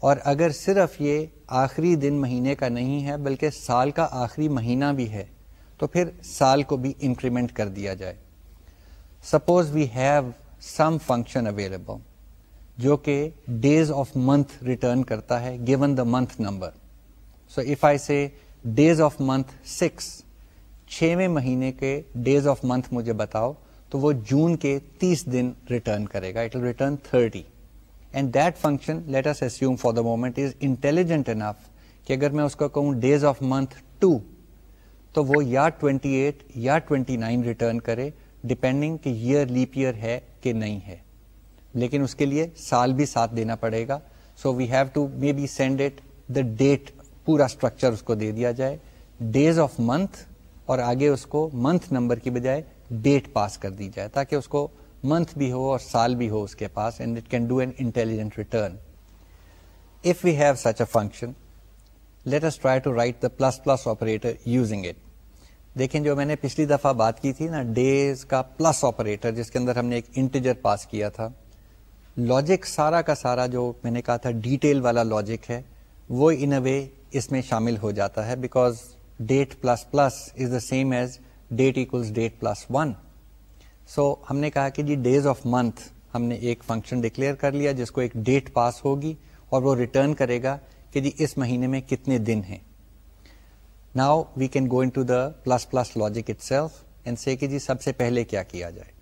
اور اگر صرف یہ آخری دن مہینے کا نہیں ہے، بلکہ سال کا آخری مہینہ بھی ہے، تو پھر سال کو بھی انکریمنٹ کر دیا جائے۔ Suppose we have some function available جو کہ ڈیز آف منتھ ریٹرن کرتا ہے given the month number so if I say days of month six چھویں مہینے کے ڈیز آف منتھ مجھے بتاؤ تو وہ جون کے تیس دن ریٹرن کرے گا. It will return thirty and that function let's assume for the moment is intelligent enough کہ اگر میں اس کو کہوں ڈیز آف منتھ ٹو تو وہ یا ٹوینٹی ایٹ یا ٹوینٹی نائن ریٹرن کرے ڈپینڈنگ کہ ایئر لیپ ایئر ہے کہ نہیں ہے. لیکن اس کے لیے سال بھی ساتھ دینا پڑے گا۔ So we have to maybe send it the date پورا اسٹرکچر اس کو دے دیا جائے۔ ڈیز آف منتھ اور آگے اس کو منتھ نمبر کی بجائے ڈیٹ پاس کر دی جائے تاکہ اس کو منتھ بھی ہو اور سال بھی ہو اس کے پاس and it can do an intelligent return if we have such a function let's try to write the plus plus operator using it دیکھیں جو میں نے پچھلی دفعہ بات کی تھی نا ڈیز کا پلس آپریٹر جس کے اندر ہم نے ایک انٹیجر پاس کیا تھا۔ لاجک سارا کا سارا جو میں نے کہا تھا ڈیٹیل والا لاجک ہے، وہ ان اے وے اس میں شامل ہو جاتا ہے because date plus plus is the same as date equals date plus one so ہم نے کہا کہ جی ڈیز آف منتھ ہم نے ایک فنکشن ڈکلیئر کر لیا، جس کو ایک ڈیٹ پاس ہوگی اور وہ ریٹرن کرے گا کہ جی اس مہینے میں کتنے دن ہیں۔ Now we can go into the plus plus logic itself and say کہ جی سب سے پہلے کیا کیا جائے۔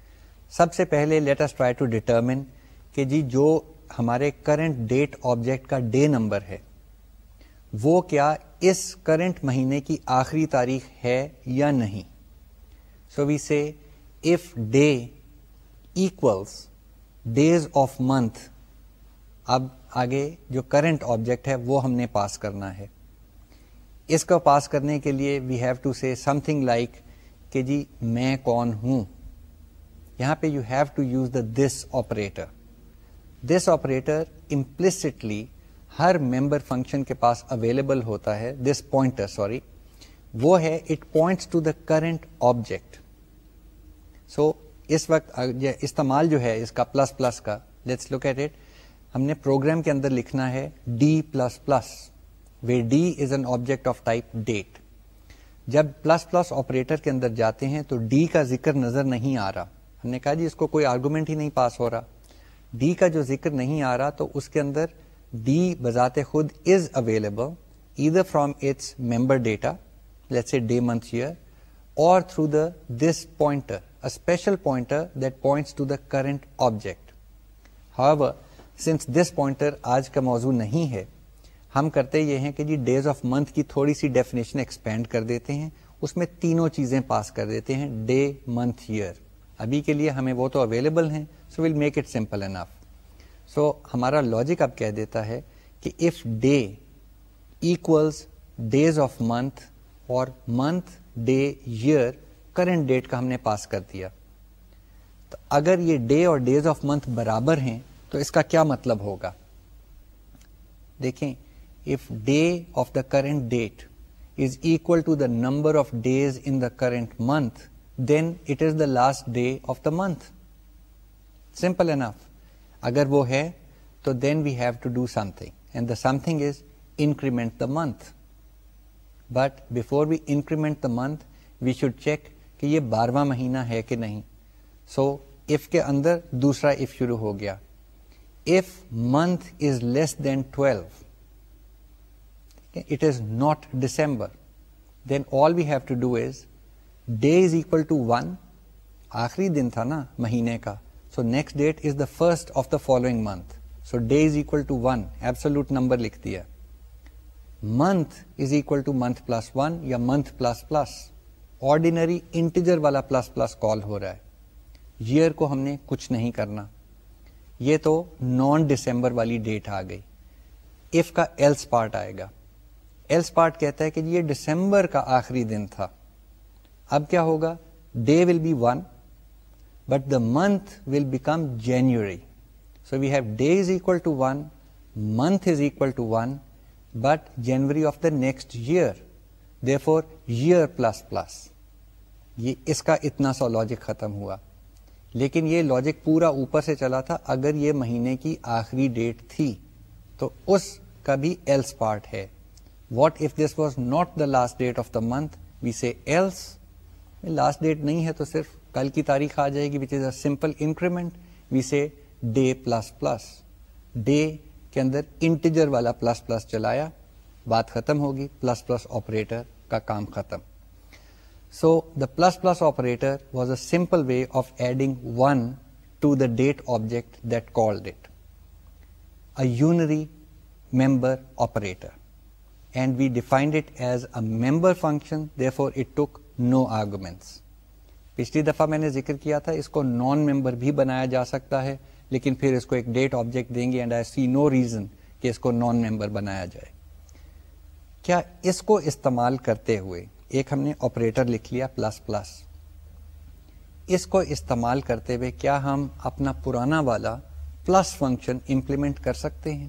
سب سے پہلے لیٹس ٹرائی ٹو ڈیٹرمن کہ جی جو ہمارے کرنٹ ڈیٹ آبجیکٹ کا ڈے نمبر ہے، وہ کیا اس کرنٹ مہینے کی آخری تاریخ ہے یا نہیں؟ So we say if day equals days of month اب آگے جو کرنٹ آبجیکٹ ہے وہ ہم نے پاس کرنا ہے۔ اس کو پاس کرنے کے لیے we have to see something like کہ جی میں کون ہوں؟ یہاں پہ you have to use the this operator this operator implicitly Hare member function کے پاس اویلیبل ہوتا ہے دس پوائنٹر سوری وہ ہے it points to the current object so اس وقت استعمال جو ہے، اس کا پلس پلس کا لیٹس لک ایٹ اٹ ہم نے پروگرام کے اندر لکھنا ہے D plus plus where D is an object of type date جب پلس پلس آپریٹر کے اندر جاتے ہیں تو ڈی کا ذکر نظر نہیں آ رہا۔ ہم نے کہا جی اس کو کوئی آرگومنٹ ہی نہیں پاس ہو رہا۔ ڈی کا جو ذکر نہیں آ رہا تو اس کے اندر ڈی بذات خود از اویلیبل ادھر from its member data let's day month year اور through the this pointer special pointer that points to the current object how since this pointer آج کا موضوع نہیں ہے، ہم کرتے یہ ہیں کہ جی ڈیز آف منتھ کی تھوڑی سی ڈیفینیشن ایکسپینڈ کر دیتے ہیں، اس میں تینوں چیزیں پاس کر دیتے ہیں ڈے منتھ ایئر ابھی کے لیے ہمیں وہ تو اویلیبل ہیں so will make it simple enough so ہمارا لاجک اب کہہ دیتا ہے کہ if day equals days of month اور month day year current date کا ہم نے پاس کر دیا۔ تو اگر یہ ڈے اور ڈیز آف منتھ برابر ہیں، تو اس کا کیا مطلب ہوگا؟ دیکھیں if day of the current date is equal to the number of days in the current month then it is the last day of the month simple enough اگر وہ ہے تو then we have to do something and the something is increment the month but before we increment the month we should check کہ یہ بارہواں مہینہ ہے کہ نہیں سو so, اف کے اندر دوسرا اف شروع ہو گیا if month is less than twelve it is not December then all we have to do is day is equal to one آخری دن تھا نا مہینے کا. So next date is the first of the following month so day is equal to one absolute number لکھ دیا. Month is equal to month plus one یا month plus plus ordinary integer والا پلس پلس کال ہو رہا ہے. Year کو ہم نے کچھ نہیں کرنا. یہ تو نان ڈسمبر والی ڈیٹ آ گئی. اف کا ایلس پارٹ آئے گا. ایلس پارٹ کہتا ہے کہ یہ ڈسمبر کا آخری دن تھا. اب کیا ہوگا؟ Day will be one but the month will become January so we have day is equal to one month is equal to one but January of the next year therefore year plus plus یہ اس کا اتنا سا logic ختم ہوا لیکن یہ logic پورا اوپر سے چلا تھا اگر یہ مہینے کی آخری ڈیٹ تھی تو اس کا بھی ایلس پارٹ ہے what if this was not the last date of the month we see else last date نہیں ہے تو صرف کل کی تاریخ آ جائے گی which is a simple increment we say day plus plus day کے اندر انٹیجر والا پلس پلس چلایا، بات ختم ہوگی پلس پلس آپریٹر کا کام ختم. So the plus plus operator was a simple way of adding one to the date object that call date a unary member operator and we defined it as a member function therefore it took no arguments پچھلی دفعہ میں نے ذکر کیا تھا، اس کو نان ممبر بھی بنایا جا سکتا ہے، لیکن پھر اس کو ایک ڈیٹ آبجیکٹ دیں گے and I see no reason کہ اس کو نان ممبر بنایا جائے۔ کیا اس کو استعمال کرتے ہوئے ایک ہم نے آپریٹر لکھ لیا پلس پلس اس کو استعمال کرتے ہوئے کیا ہم اپنا پرانا والا پلس فنکشن امپلیمنٹ کر سکتے ہیں؟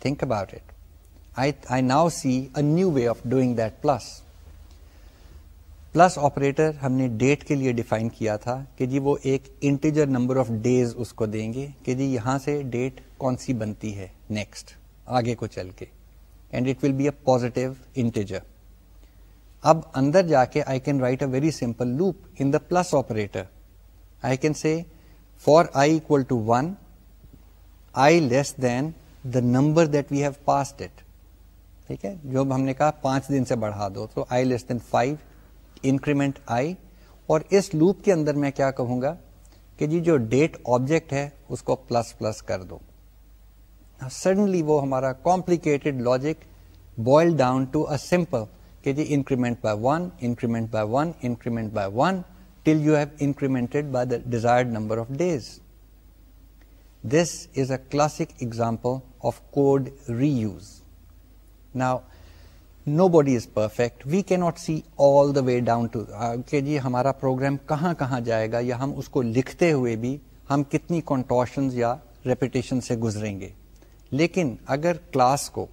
Think about it I now see a new way of doing that plus plus operator ہم نے ڈیٹ کے لیے ڈیفائن کیا تھا کہ جی وہ ایک انٹیجر نمبر آف ڈیز اس کو دیں گے کہ جی یہاں سے ڈیٹ کون سی بنتی ہے نیکسٹ آگے کو چل کے and it will be a positive integer. اب اندر جا کے I can write a very simple loop in the plus operator. I can see for I equal to one, I less than the number that we have passed it. ٹھیک ہے؟ جو ہم نے کہا پانچ دن سے بڑھا دو، تو I less than five increment I اور اس لوپ کے اندر میں کیا کہوں گا کہ جی جو ڈیٹ آبجیکٹ ہے اس کو پلس پلس کر دو۔ سڈنلی وہ ہمارا complicated logic boil down to a simple کہ جی increment by one increment by one increment by one till you have incremented by the desired number of days this is a classic example of code reuse now nobody is perfect we کی not see all the way down to کہ جی ہمارا programme کہاں کہاں جائے گا یا ہم اس کو لکھتے ہوئے بھی ہم کتنی کنٹوشن یا ریپیٹیشن سے گزریں گے. لیکن اگر کلاس کو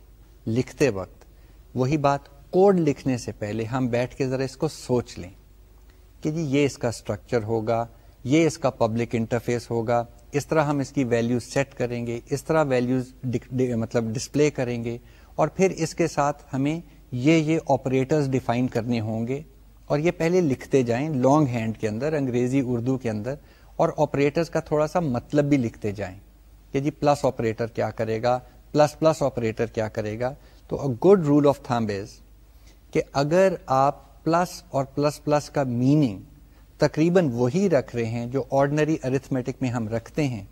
لکھتے وقت وہی بات کوڈ لکھنے سے پہلے ہم بیٹھ کے ذرا اس کو سوچ لیں کہ جی یہ اس کا اسٹرکچر ہوگا، یہ اس کا پبلک انٹرفیس ہوگا، اس طرح ہم اس کی ویلیوز سیٹ کریں گے، اس طرح ویلیوز مطلب ڈسپلے کریں گے اور پھر اس کے ساتھ ہمیں یہ یہ آپریٹرز ڈیفائن کرنے ہوں گے اور یہ پہلے لکھتے جائیں لانگ ہینڈ کے اندر، انگریزی اردو کے اندر، اور آپریٹرز کا تھوڑا سا مطلب بھی لکھتے جائیں کہ جی پلس آپریٹر کیا کرے گا پلس پلس آپریٹر کیا کرے گا؟ تو ا گڈ رول آف تھام از کہ اگر آپ پلس اور پلس پلس کا میننگ تقریباً وہی رکھ رہے ہیں جو آرڈنری ارتھمیٹک میں ہم رکھتے ہیں،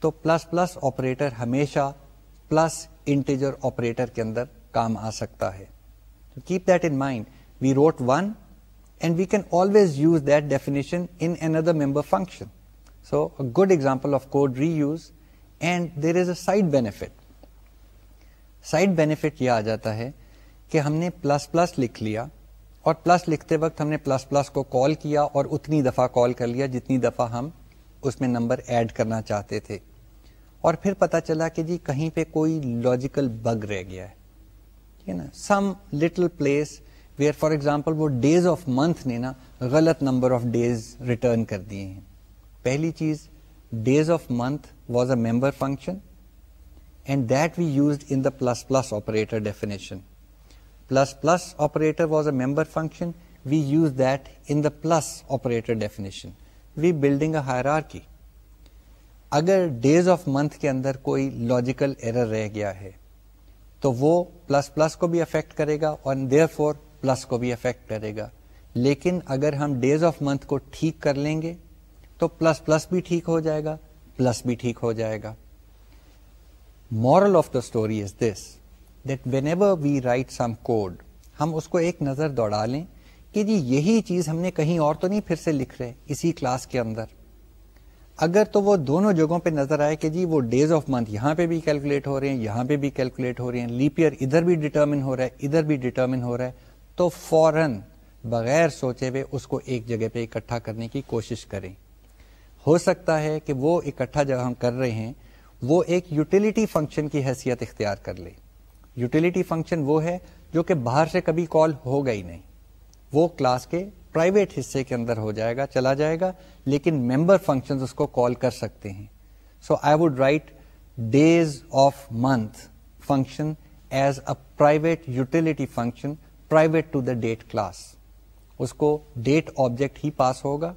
تو پلس پلس آپریٹر ہمیشہ پلس انٹیجر آپریٹر کے اندر کام آ سکتا ہے۔ Keep that in mind. We wrote one, and we can always use that definition in another member function. So a good example of code reuse, and there is a side benefit. Side benefit یہ آ جاتا ہے کہ ہم نے plus plus لکھ لیا اور پلس لکھتے وقت ہم نے پلس پلس کو کال کیا اور اتنی دفعہ کال کر لیا جتنی دفعہ ہم اس میں نمبر ایڈ کرنا چاہتے تھے اور پھر پتا چلا کہ جی کہیں پہ کوئی لاجیکل بگ رہ گیا ہے نا؟ Some little place where for example وہ ڈیز آف منتھ نے نا غلط نمبر آف ڈیز ریٹرن کر دیے ہیں۔ پہلی چیز days of month was a member function and that we used in the plus plus operator definition plus plus operator was a member function we use that in the plus operator definition we building a hierarchy اگر days of month کے اندر کوئی logical error رہ گیا ہے تو وہ plus plus کو بھی افیکٹ کرے گا اور دیئر فور پلس کو بھی افیکٹ کرے گا۔ لیکن اگر ہم ڈیز آف منتھ کو ٹھیک کر لیں گے تو پلس پلس بھی ٹھیک ہو جائے گا پلس بھی ٹھیک ہو جائے گا۔ Moral of the story is this that whenever we write some code ہم اس کو ایک نظر دوڑا لیں کہ جی یہی چیز ہم نے کہیں اور تو نہیں پھر سے لکھ رہے، اسی کلاس کے اندر۔ اگر تو وہ دونوں جگہوں پہ نظر آئے کہ جی وہ ڈیز آف منتھ یہاں پہ بھی کیلکولیٹ ہو رہے ہیں، یہاں پہ بھی کیلکولیٹ ہو رہے ہیں لیپ ایئر ادھر بھی ڈیٹرمن ہو رہا ہے، ادھر بھی ڈیٹرمن ہو رہا ہے، تو فوراً بغیر سوچے ہوئے اس کو ایک جگہ پہ اکٹھا کرنے کی کوشش کریں۔ ہو سکتا ہے کہ وہ اکٹھا جب ہم کر رہے ہیں، وہ ایک یوٹیلیٹی فنکشن کی حیثیت اختیار کر لے۔ یوٹیلیٹی فنکشن وہ ہے جو کہ باہر سے کبھی کال ہوگا ہی نہیں۔ وہ کلاس کے پرائیویٹ حصے کے اندر ہو جائے گا، چلا جائے گا، لیکن ممبر فنکشن اس کو کال کر سکتے ہیں۔ So I would write days of month function as a private utility function private to the date class اس کو ڈیٹ آبجیکٹ ہی پاس ہوگا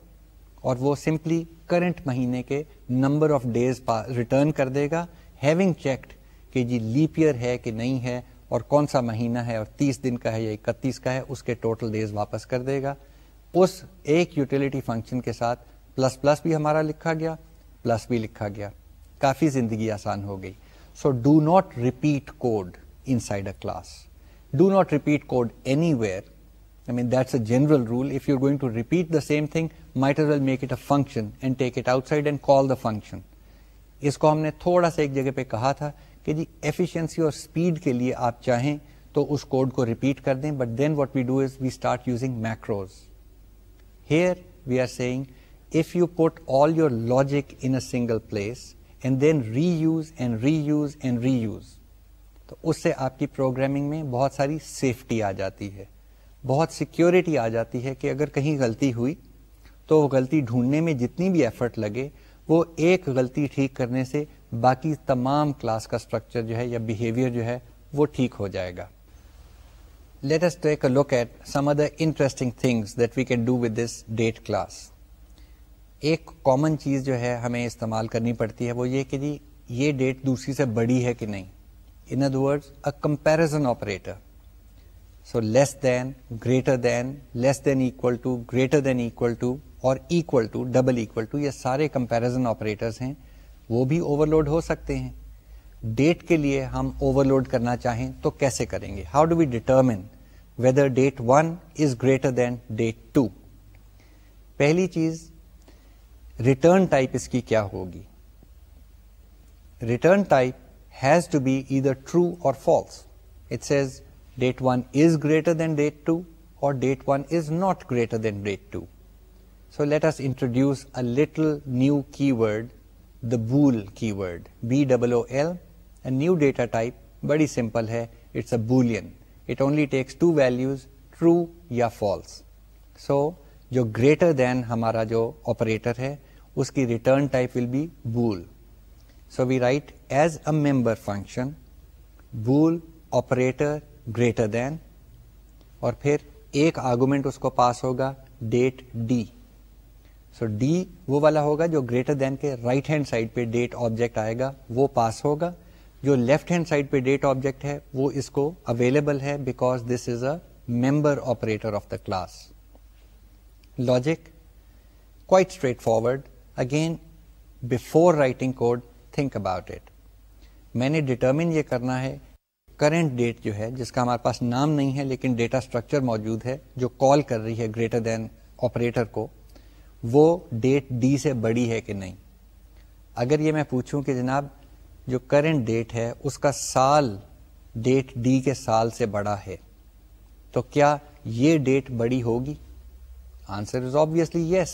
اور وہ سمپلی کرنٹ مہینے کے نمبر آف ڈیز ریٹرن کر دے گا ہیونگ چیکڈ کہ جی لیپ ایئر ہے کہ نہیں ہے اور کون سا مہینہ ہے اور تیس دن کا ہے یا اکتیس کا ہے، اس کے ٹوٹل ڈیز واپس کر دے گا۔ اس ایک یوٹیلٹی فنکشن کے ساتھ پلس پلس بھی ہمارا لکھا گیا، پلس بھی لکھا گیا۔ کافی زندگی آسان ہو گئی۔ So do not repeat code inside a class do not repeat code anywhere I mean that's a general rule if you going to repeat the same thing might well make it a function and take it outside and call the function اس کو ہم نے تھوڑا سا ایک جگہ پہ کہا تھا کہ جی ایفیشنسی اور اسپیڈ کے لیے آپ چاہیں تو اس کوڈ کو ریپیٹ کر دیں but then what we do is we start using macros Here we are saying if you put all your logic in a single place and then reuse and reuse and reuse تو اس سے آپ کی programming میں بہت ساری safety آ جاتی ہے۔ بہت سیکیورٹی آ جاتی ہے کہ اگر کہیں غلطی ہوئی تو وہ غلطی ڈھونڈنے میں جتنی بھی ایفرٹ لگے، وہ ایک غلطی ٹھیک کرنے سے باقی تمام کلاس کا اسٹرکچر جو ہے یا بیہیویئر جو ہے وہ ٹھیک ہو جائے گا۔ Let's take a look at some other interesting things that we can do with this date class ایک کامن چیز جو ہے ہمیں استعمال کرنی پڑتی ہے وہ یہ کہ جی یہ ڈیٹ دوسری سے بڑی ہے کہ نہیں؟ In other word a comparison operator so less than greater than less than equal to greater than equal to اور equal to double equal to یہ سارے کمپیرزن آپریٹرس ہیں، وہ بھی اوور لوڈ ہو سکتے ہیں۔ ڈیٹ کے لیے ہم اوور لوڈ کرنا چاہیں تو کیسے کریں گے؟ How do we determine whether date one is greater than date two پہلی چیز ریٹرن ٹائپ اس کی کیا ہوگی؟ Return type has to be either true or false it says date one is greater than date two or date one is not greater than date two so let's introduce a little new keyword the bool keyword B double O L new data type بڑی simple ہے it's a boolean it only takes two values true یا false سو جو greater than ہمارا جو operator ہے اس کی return type will be bool so we write as a member function bool operator greater than اور پھر ایک آرگومنٹ اس کو پاس ہوگا ڈیٹ ڈی سو ڈی وہ والا ہوگا جو گریٹر دین کے رائٹ ہینڈ سائڈ پہ ڈیٹ آبجیکٹ آئے گا وہ پاس ہوگا جو لیفٹ ہینڈ سائڈ پہ ڈیٹ آبجیکٹ ہے، وہ اس کو اویلیبل ہے because this is a member operator of the class logic quite straightforward again before writing code think about it میں نے ڈٹرمن یہ کرنا ہے کرنٹ ڈیٹ جو ہے، جس کا ہمارے پاس نام نہیں ہے، لیکن ڈیٹا اسٹرکچر موجود ہے، جو کال کر رہی ہے گریٹر دین آپریٹر کو، وہ ڈیٹ ڈی سے بڑی ہے کہ نہیں؟ اگر یہ میں پوچھوں کہ جناب جو کرنٹ ڈیٹ ہے، اس کا سال ڈیٹ ڈی کے سال سے بڑا ہے۔ تو کیا یہ ڈیٹ بڑی ہوگی؟ Answer is obviously yes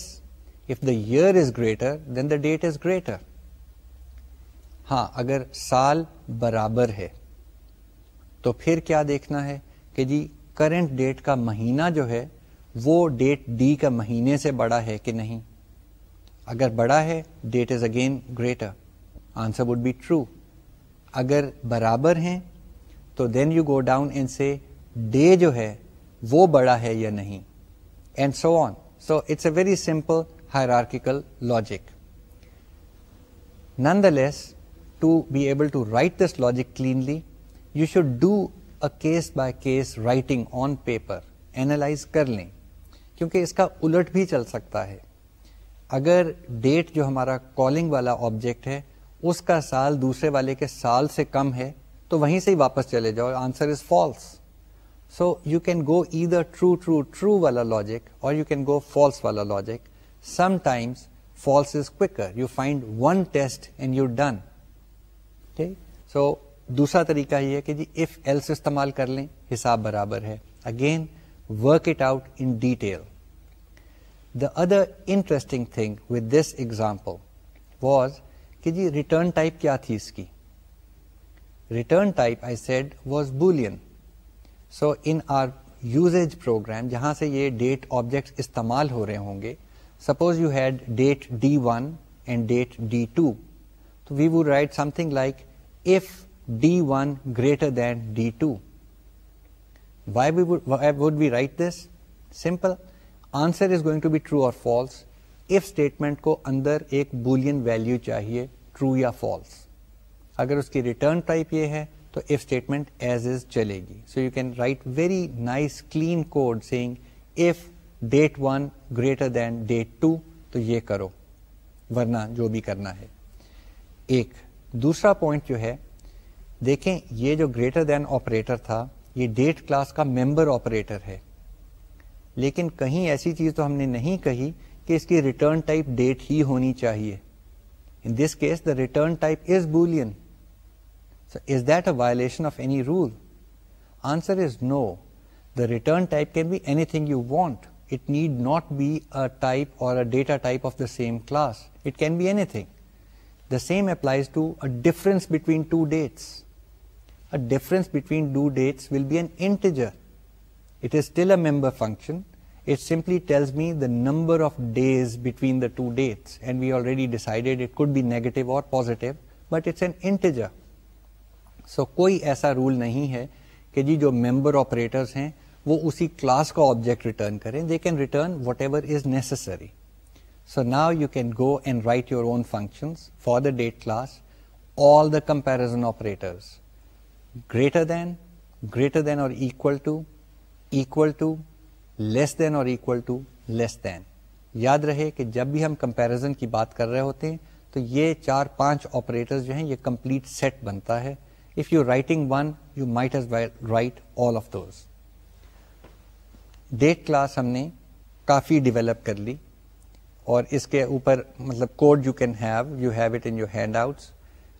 if the year is greater than the date is greater ہاں اگر سال برابر ہے، تو پھر کیا دیکھنا ہے کہ جی کرنٹ ڈیٹ کا مہینہ جو ہے، وہ ڈیٹ ڈی کا مہینے سے بڑا ہے کہ نہیں؟ اگر بڑا ہے date is again greater answer would be true اگر برابر ہیں، تو then you go down and say day جو ہے، وہ بڑا ہے یا نہیں and so on so it's a very simple hierarchical logic nonetheless to be able to write this logic cleanly you should do a case by case writing on paper analyse کر لیں کیونکہ اس کا الٹ بھی چل سکتا ہے۔ اگر ڈیٹ جو ہمارا کالنگ والا آبجیکٹ ہے اس کا سال دوسرے والے کے سال سے کم ہے، تو وہیں سے ہی واپس چلے جاؤ۔ Answer is false so you can go ادھر ٹرو ٹرو ٹرو والا لاجک اور یو کین گو فالس والا logic sometimes false is cooker you find one test and you done ٹھیک سو دوسرا طریقہ یہ ہے کہ جی اف ایلس استعمال کر لیں، حساب برابر ہے۔ Again work it out in detail the other interesting thing with this example was کہ جی ریٹرن ٹائپ کیا تھی اس کی؟ Return type I said was boolean so in our usage program جہاں سے یہ ڈیٹ آبجیکٹ استعمال ہو رہے ہوں گے suppose you had date D one and date D two تو we would write something like if D one greater than D two why would be right this simple answer is going to be true or false if statement کو اندر ایک boolean value چاہیے true یا false اگر اس کی return type یہ ہے، تو اف اسٹیٹمنٹ ایز از چلے گی. So you can write very nice clean code saying if date one greater than date two تو یہ کرو. ورنہ جو بھی کرنا ہے. ایک. دوسرا پوائنٹ جو ہے، دیکھیں یہ جو گریٹر دین آپریٹر تھا، یہ ڈیٹ کلاس کا ممبر آپریٹر ہے. لیکن کہیں ایسی چیز تو ہم نے نہیں کہی کہ اس کی ریٹرن ٹائپ ڈیٹ ہی ہونی چاہیے۔ In this case the return type is boolean is that a violation of any rule answer is no the return type can be anything you want it need not be a type or data type of the same class it can be anything the same applies to a difference between two dates difference between two dates will be an integer it is still a member function It simply tells me the number of days between the two dates, and we already decided it could be negative or positive, but it's an integer. So کوئی ایسا role نہیں ہے کہ جی جو ممبر operators ہیں وہ اسی کلاس کا آبجیکٹ ریٹرن کریں they can return whatever is necessary so now you can go and write your own function for the date class all the comparison operators greater than greater than or equal to equal to less than or equal to less than یاد رہے کہ جب بھی ہم comparison کی بات کر رہے ہوتے ہیں، تو یہ چار پانچ آپریٹر جو ہیں، یہ کمپلیٹ سیٹ بنتا ہے۔ If you writing one you might as write all of those date class ہم نے کافی ڈیولپ کر لی، اور اس کے اوپر مطلب code you can have you have it in your handouts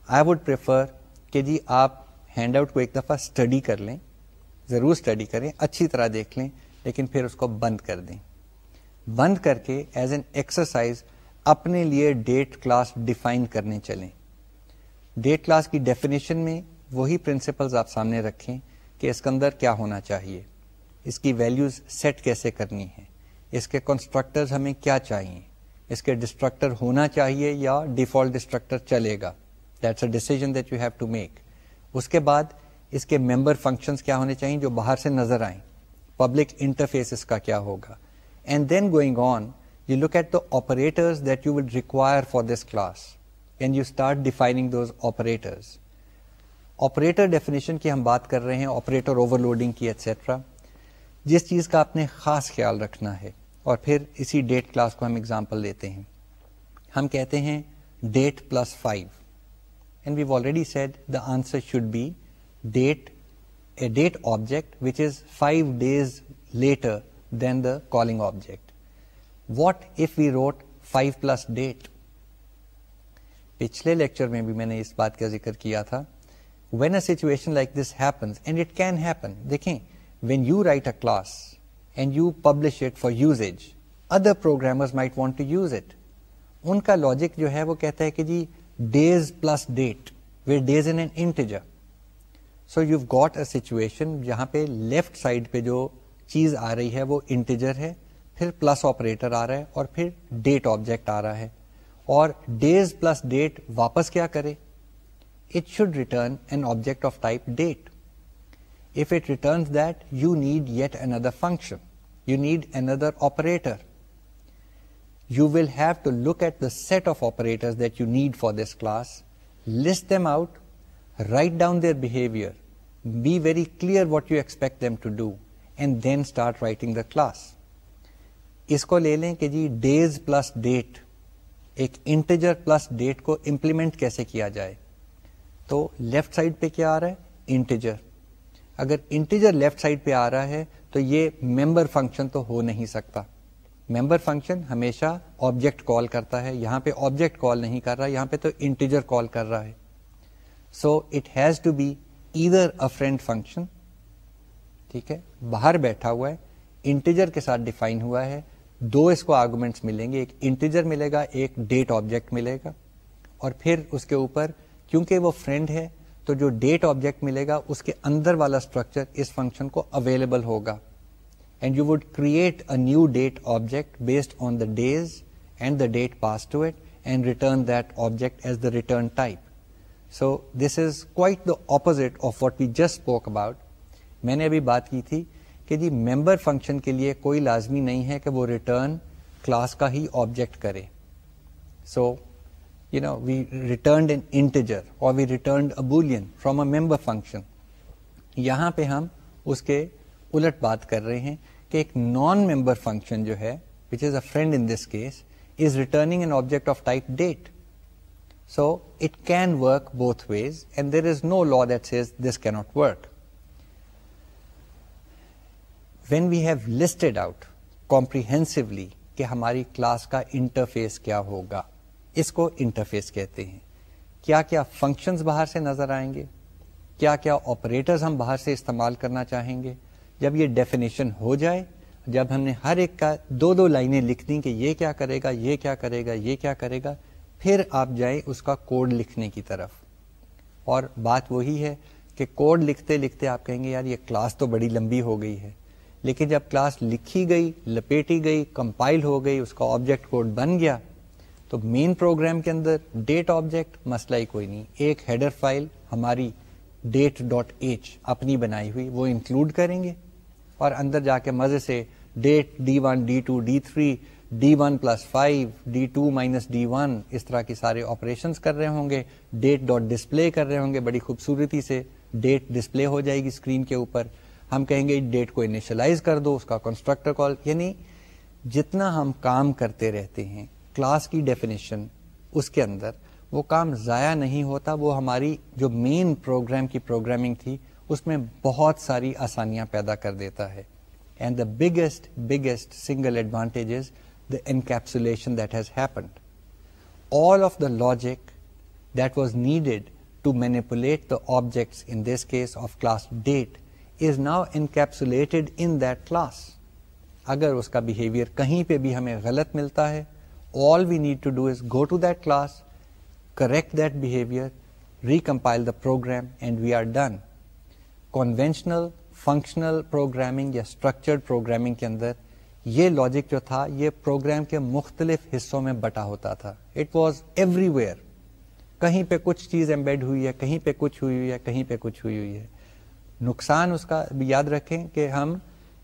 I would prefer کہ جی آپ ہینڈ آؤٹ کو ایک دفعہ اسٹڈی کر لیں، ضرور اسٹڈی کریں، اچھی طرح دیکھ لیں۔ لیکن پھر اس کو بند کر دیں۔ بند کر کے ایز این ایکسرسائز اپنے لیے ڈیٹ کلاس ڈیفائن کرنے چلیں۔ ڈیٹ کلاس کی ڈیفینیشن میں وہی پرنسپلز آپ سامنے رکھیں کہ اس کے اندر کیا ہونا چاہیے۔ اس کی ویلیوز سیٹ کیسے کرنی ہے اس کے کنسٹرکٹر ہمیں کیا چاہیے؟ اس کے ڈسٹرکٹر ہونا چاہیے یا ڈیفالٹ ڈسٹرکٹر چلے گا؟ That's a decision that you have to make اس کے بعد اس کے ممبر فنکشنز کیا ہونے چاہیے جو باہر سے نظر آئیں۔ پبلک انٹرفیس اس کا کیا ہوگا? And then going on you look at the operator that you would require for this class and you start defining those operators operator definition کی ہم بات کر رہے ہیں آپریٹر اوور لوڈنگ کی ایٹسٹرا جس چیز کا آپ نے خاص خیال رکھنا ہے اور پھر اسی ڈیٹ کلاس کو ہم اگزامپل دیتے ہیں. ہم کہتے ہیں date plus five and we've already said the answer should be date date object which is five days later than the calling object what if we wrote five plus date پچھلے lecture میں بھی میں نے اس بات کا ذکر کیا تھا۔ When a situation like this happens and it can happen دیکھیں when you write a class and you publish it for use other programmer might want to use it ان کا لاجک جو ہے وہ کہتا ہے کہ جی days plus date where days in integer so you got a situation جہاں پہ left side پہ جو چیز آ رہی ہے وہ انٹیجر ہے، پھر پلس آپریٹر آ رہا ہے اور پھر ڈیٹ آبجیکٹ آ رہا ہے۔ اور ڈیز پلس ڈیٹ واپس کیا کرے؟ It should return an object of type date if it return that you need it another function you need another operator you will have to look at the set of operator that you need for this class list them out write down their behavior, be very clear what you expect them to do, and then start writing the class. اس کو لے لیں کہ جی days plus date ایک integer plus date کو implement کیسے کیا جائے تو لیفٹ سائڈ پہ کیا آ رہا ہے انٹیجر اگر انٹیجر لیفٹ سائڈ پہ آ رہا ہے تو یہ ممبر فنکشن تو ہو نہیں سکتا ممبر فنکشن ہمیشہ آبجیکٹ کال کرتا ہے یہاں پہ آبجیکٹ کال نہیں کر رہا یہاں پہ تو انٹیجر کال کر رہا ہے so it has to be either a friend function ٹھیک ہے، باہر بیٹھا ہوا ہے انٹیجر کے ساتھ ڈیفائن ہوا ہے، دو اس کو آرگومنٹس ملیں گے، ایک انٹیجر ملے گا، ایک ڈیٹ آبجیکٹ ملے گا، اور پھر اس کے اوپر کیونکہ وہ فرینڈ ہے، تو جو ڈیٹ آبجیکٹ ملے گا، اس کے اندر والا اسٹرکچر اس فنکشن کو اویلیبل ہوگا۔ And you would create a new date object based on the days and the date pass to it and return that object as the return type so this is quite the opposite of what we just spoke about میں نے ابھی بات کی تھی کہ جی ممبر function کے لیے کوئی لازمی نہیں ہے کہ وہ ریٹرن کلاس کا ہی آبجیکٹ کرے۔ So you know we returned an integer اور we returned a boolean from a member function یہاں پہ ہم اس کے الٹ بات کر رہے ہیں کہ ایک نان ممبر فنکشن جو ہے which is a friend in this case is returning an object of type date so it can work both ways and there is no law that says this can't work when we have listed out comprehensively کہ ہماری class کا interface کیا ہوگا، اس کو interface کہتے ہیں. کیا کیا فنکشنز باہر سے نظر آئیں گے؟ کیا کیا آپریٹرز ہم باہر سے استعمال کرنا چاہیں گے؟ جب یہ ڈیفینیشن ہو جائے، جب ہم نے ہر ایک کا دو دو لائنیں لکھ دیں کہ یہ کیا کرے گا، یہ کیا کرے گا، یہ کیا کرے گا پھر آپ جائیں اس کا کوڈ لکھنے کی طرف۔ اور بات وہی ہے کہ کوڈ لکھتے لکھتے آپ کہیں گے، یار یہ کلاس تو بڑی لمبی ہو گئی ہے۔ لیکن جب کلاس لکھی گئی، لپیٹی گئی، کمپائل ہو گئی، اس کا آبجیکٹ کوڈ بن گیا، تو مین پروگرام کے اندر ڈیٹ آبجیکٹ مسئلہ ہی کوئی نہیں۔ ایک ہیڈر فائل ہماری ڈیٹ ڈاٹ ایچ اپنی بنائی ہوئی، وہ انکلوڈ کریں گے۔ اور اندر جا کے مزے سے date D one, D two, D three D one plus five D two minus D one اس طرح کی سارے آپریشن کر رہے ہوں گے. ڈیٹ ڈاٹ ڈسپلے کر رہے ہوں گے بڑی خوبصورتی سے. ڈیٹ ڈسپلے ہو جائے گی اسکرین کے اوپر. ہم کہیں گے ڈیٹ کو انیشلائز کر دو، اس کا کنسٹرکٹر کال یعنی جتنا ہم کام کرتے رہتے ہیں کلاس کی ڈیفینیشن اس کے اندر، وہ کام ضائع نہیں ہوتا. وہ ہماری جو مین پروگرام کی پروگرامنگ تھی، اس میں بہت ساری آسانیاں پیدا کر دیتا ہے. And the biggest biggest single advantage is the encapsulation that has happened all of the logic that was needed to manipulate the objects in this case of class date is now encapsulated in that class اگر اس کا behaviour کہیں پہ بھی ہمیں غلط ملتا ہے all we need to do is go to that class correct that behaviour recompile the program and we are done conventional functional programming یا اسٹرکچرڈ پروگرامنگ کے اندر یہ لاجک جو تھا، یہ پروگرام کے مختلف حصوں میں بٹا ہوتا تھا۔ اٹ واز ایوری ویئر کہیں پہ کچھ چیز ایمبیڈ ہوئی ہے، کہیں پہ کچھ ہوئی ہوئی ہے، کہیں پہ کچھ ہوئی ہوئی ہے۔ نقصان اس کا بھی یاد رکھیں کہ ہم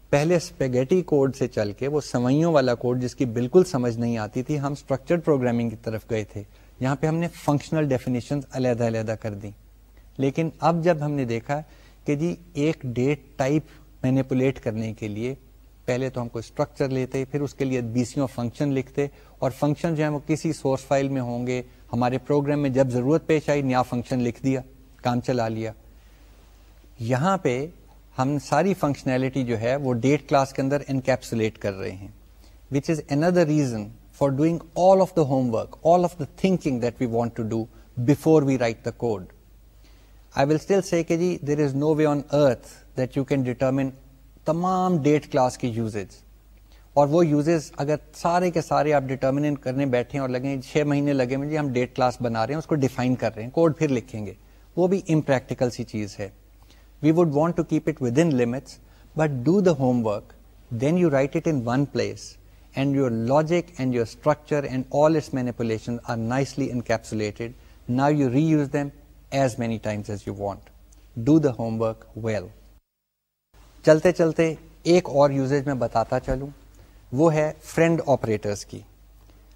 پہلے اسپیگیٹی کوڈ سے چل کے، وہ سوئیوں والا کوڈ جس کی بالکل سمجھ نہیں آتی تھی، ہم اسٹرکچرڈ پروگرامنگ کی طرف گئے تھے۔ یہاں پہ ہم نے فنکشنل ڈیفینیشن علیحدہ علیحدہ کر دی لیکن اب جب ہم نے دیکھا کہ جی ایک ڈیٹ ٹائپ مینیپولیٹ کرنے کے لیے پہلے تو ہم کو اسٹرکچر لیتے، پھر اس کے لیے بیسیوں فنکشن لکھتے، اور فنکشن جو ہے وہ کسی سورس فائل میں ہوں گے۔ ہمارے پروگرام میں جب ضرورت پیش آئی، نیا فنکشن لکھ دیا، کام چلا لیا۔ یہاں پہ ہم ساری فنکشنلٹی جو ہے وہ ڈیٹ کلاس کے اندر انکیپسولیٹ کر رہے ہیں which is another reason for doing all of the homework all of the thinking that we want to do before we write the code I will still see کہ جی there is no way on earth that you can determine تمام date class کی uses اور وہ uses اگر سارے کے سارے آپ ڈیٹرمن کرنے بیٹھے اور لگیں چھ مہینے لگے مجھے ہم ڈیٹ کلاس بنا رہے ہیں، اس کو ڈیفائن کر رہے ہیں، کوڈ پھر لکھیں گے۔ وہ بھی امپریکٹیکل سی چیز ہے۔ We would want to keep it within limits but do the homework then you write it in one place and your logic and your structure and all its manipulation are nicely encapsulated now you reuse them as many times as you want do the homework well چلتے چلتے ایک اور usage میں بتاتا چلوں، وہ ہے friend operators کی۔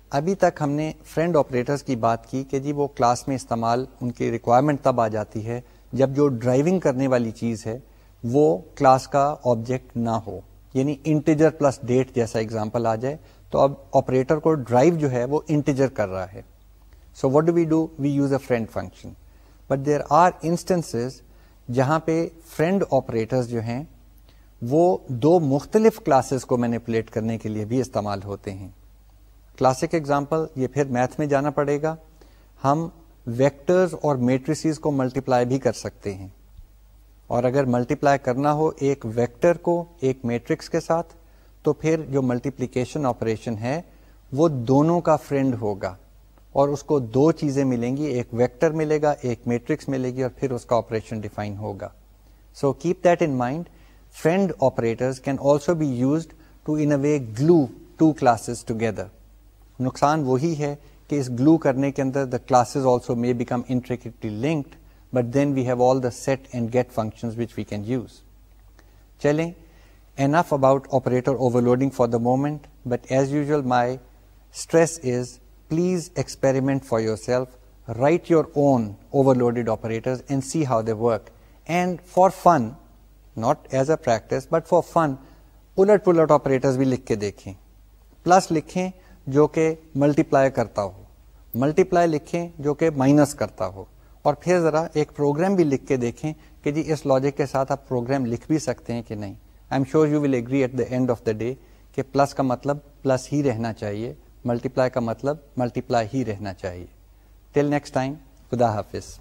ابھی تک ہم نے فرینڈ آپریٹرس کی بات کی کہ جی وہ کلاس میں استعمال ان کی ریکوائرمنٹ تب آ جاتی ہے جب جو ڈرائیونگ کرنے والی چیز ہے وہ کلاس کا آبجیکٹ نہ ہو۔ یعنی انٹیجر پلس ڈیٹ جیسا اگزامپل آ جائے تو اب آپریٹر کو ڈرائیو جو ہے وہ انٹیجر کر رہا ہے۔ So what do we do we use a friend function but there are instance جہاں پہ فرینڈ آپریٹر جو ہیں وہ دو مختلف کلاسز کو مینیپولیٹ کرنے کے لیے بھی استعمال ہوتے ہیں۔ کلاسک ایگزامپل یہ پھر میتھ میں جانا پڑے گا۔ ہم ویکٹرز اور میٹریسیز کو ملٹیپلائی بھی کر سکتے ہیں۔ اور اگر ملٹیپلائی کرنا ہو ایک ویکٹر کو ایک میٹرکس کے ساتھ، تو پھر جو ملٹیپلیکیشن آپریشن ہے، وہ دونوں کا فرینڈ ہوگا۔ اور اس کو دو چیزیں ملیں گی، ایک ویکٹر ملے گا، ایک میٹرکس ملے گی، اور پھر اس کا آپریشن ڈیفائن ہوگا۔ So keep that in mind friend operator can also be used to in way glue two classes together نقصان وہی ہے کہ اس گلو کرنے کے اندر the classes also may become intricately linked but then we have all the set and get function which we can use چلیں enough about operator overloading for the moment but as usual my stress is please experiment for yourself write your own overloaded operator and see how they work and for fun not as a practice but for fun الٹ پلٹ operator بھی لکھ کے دیکھیں plus لکھیں جو کہ multi پلائی کرتا ہو ملٹی پلائی لکھیں جو کہ مائنس کرتا ہو اور پھر ذرا ایک پروگرام بھی لکھ کے دیکھیں کہ جی اس لاجک کے ساتھ آپ پروگرام لکھ بھی سکتے ہیں کہ نہیں I am sure you will agree at the end of the day کہ پلس کا مطلب پلس ہی رہنا چاہیے ملٹی پلائی کا مطلب ملٹی پلائی ہی رہنا چاہیے ٹل نیکسٹ ٹائم خدا حافظ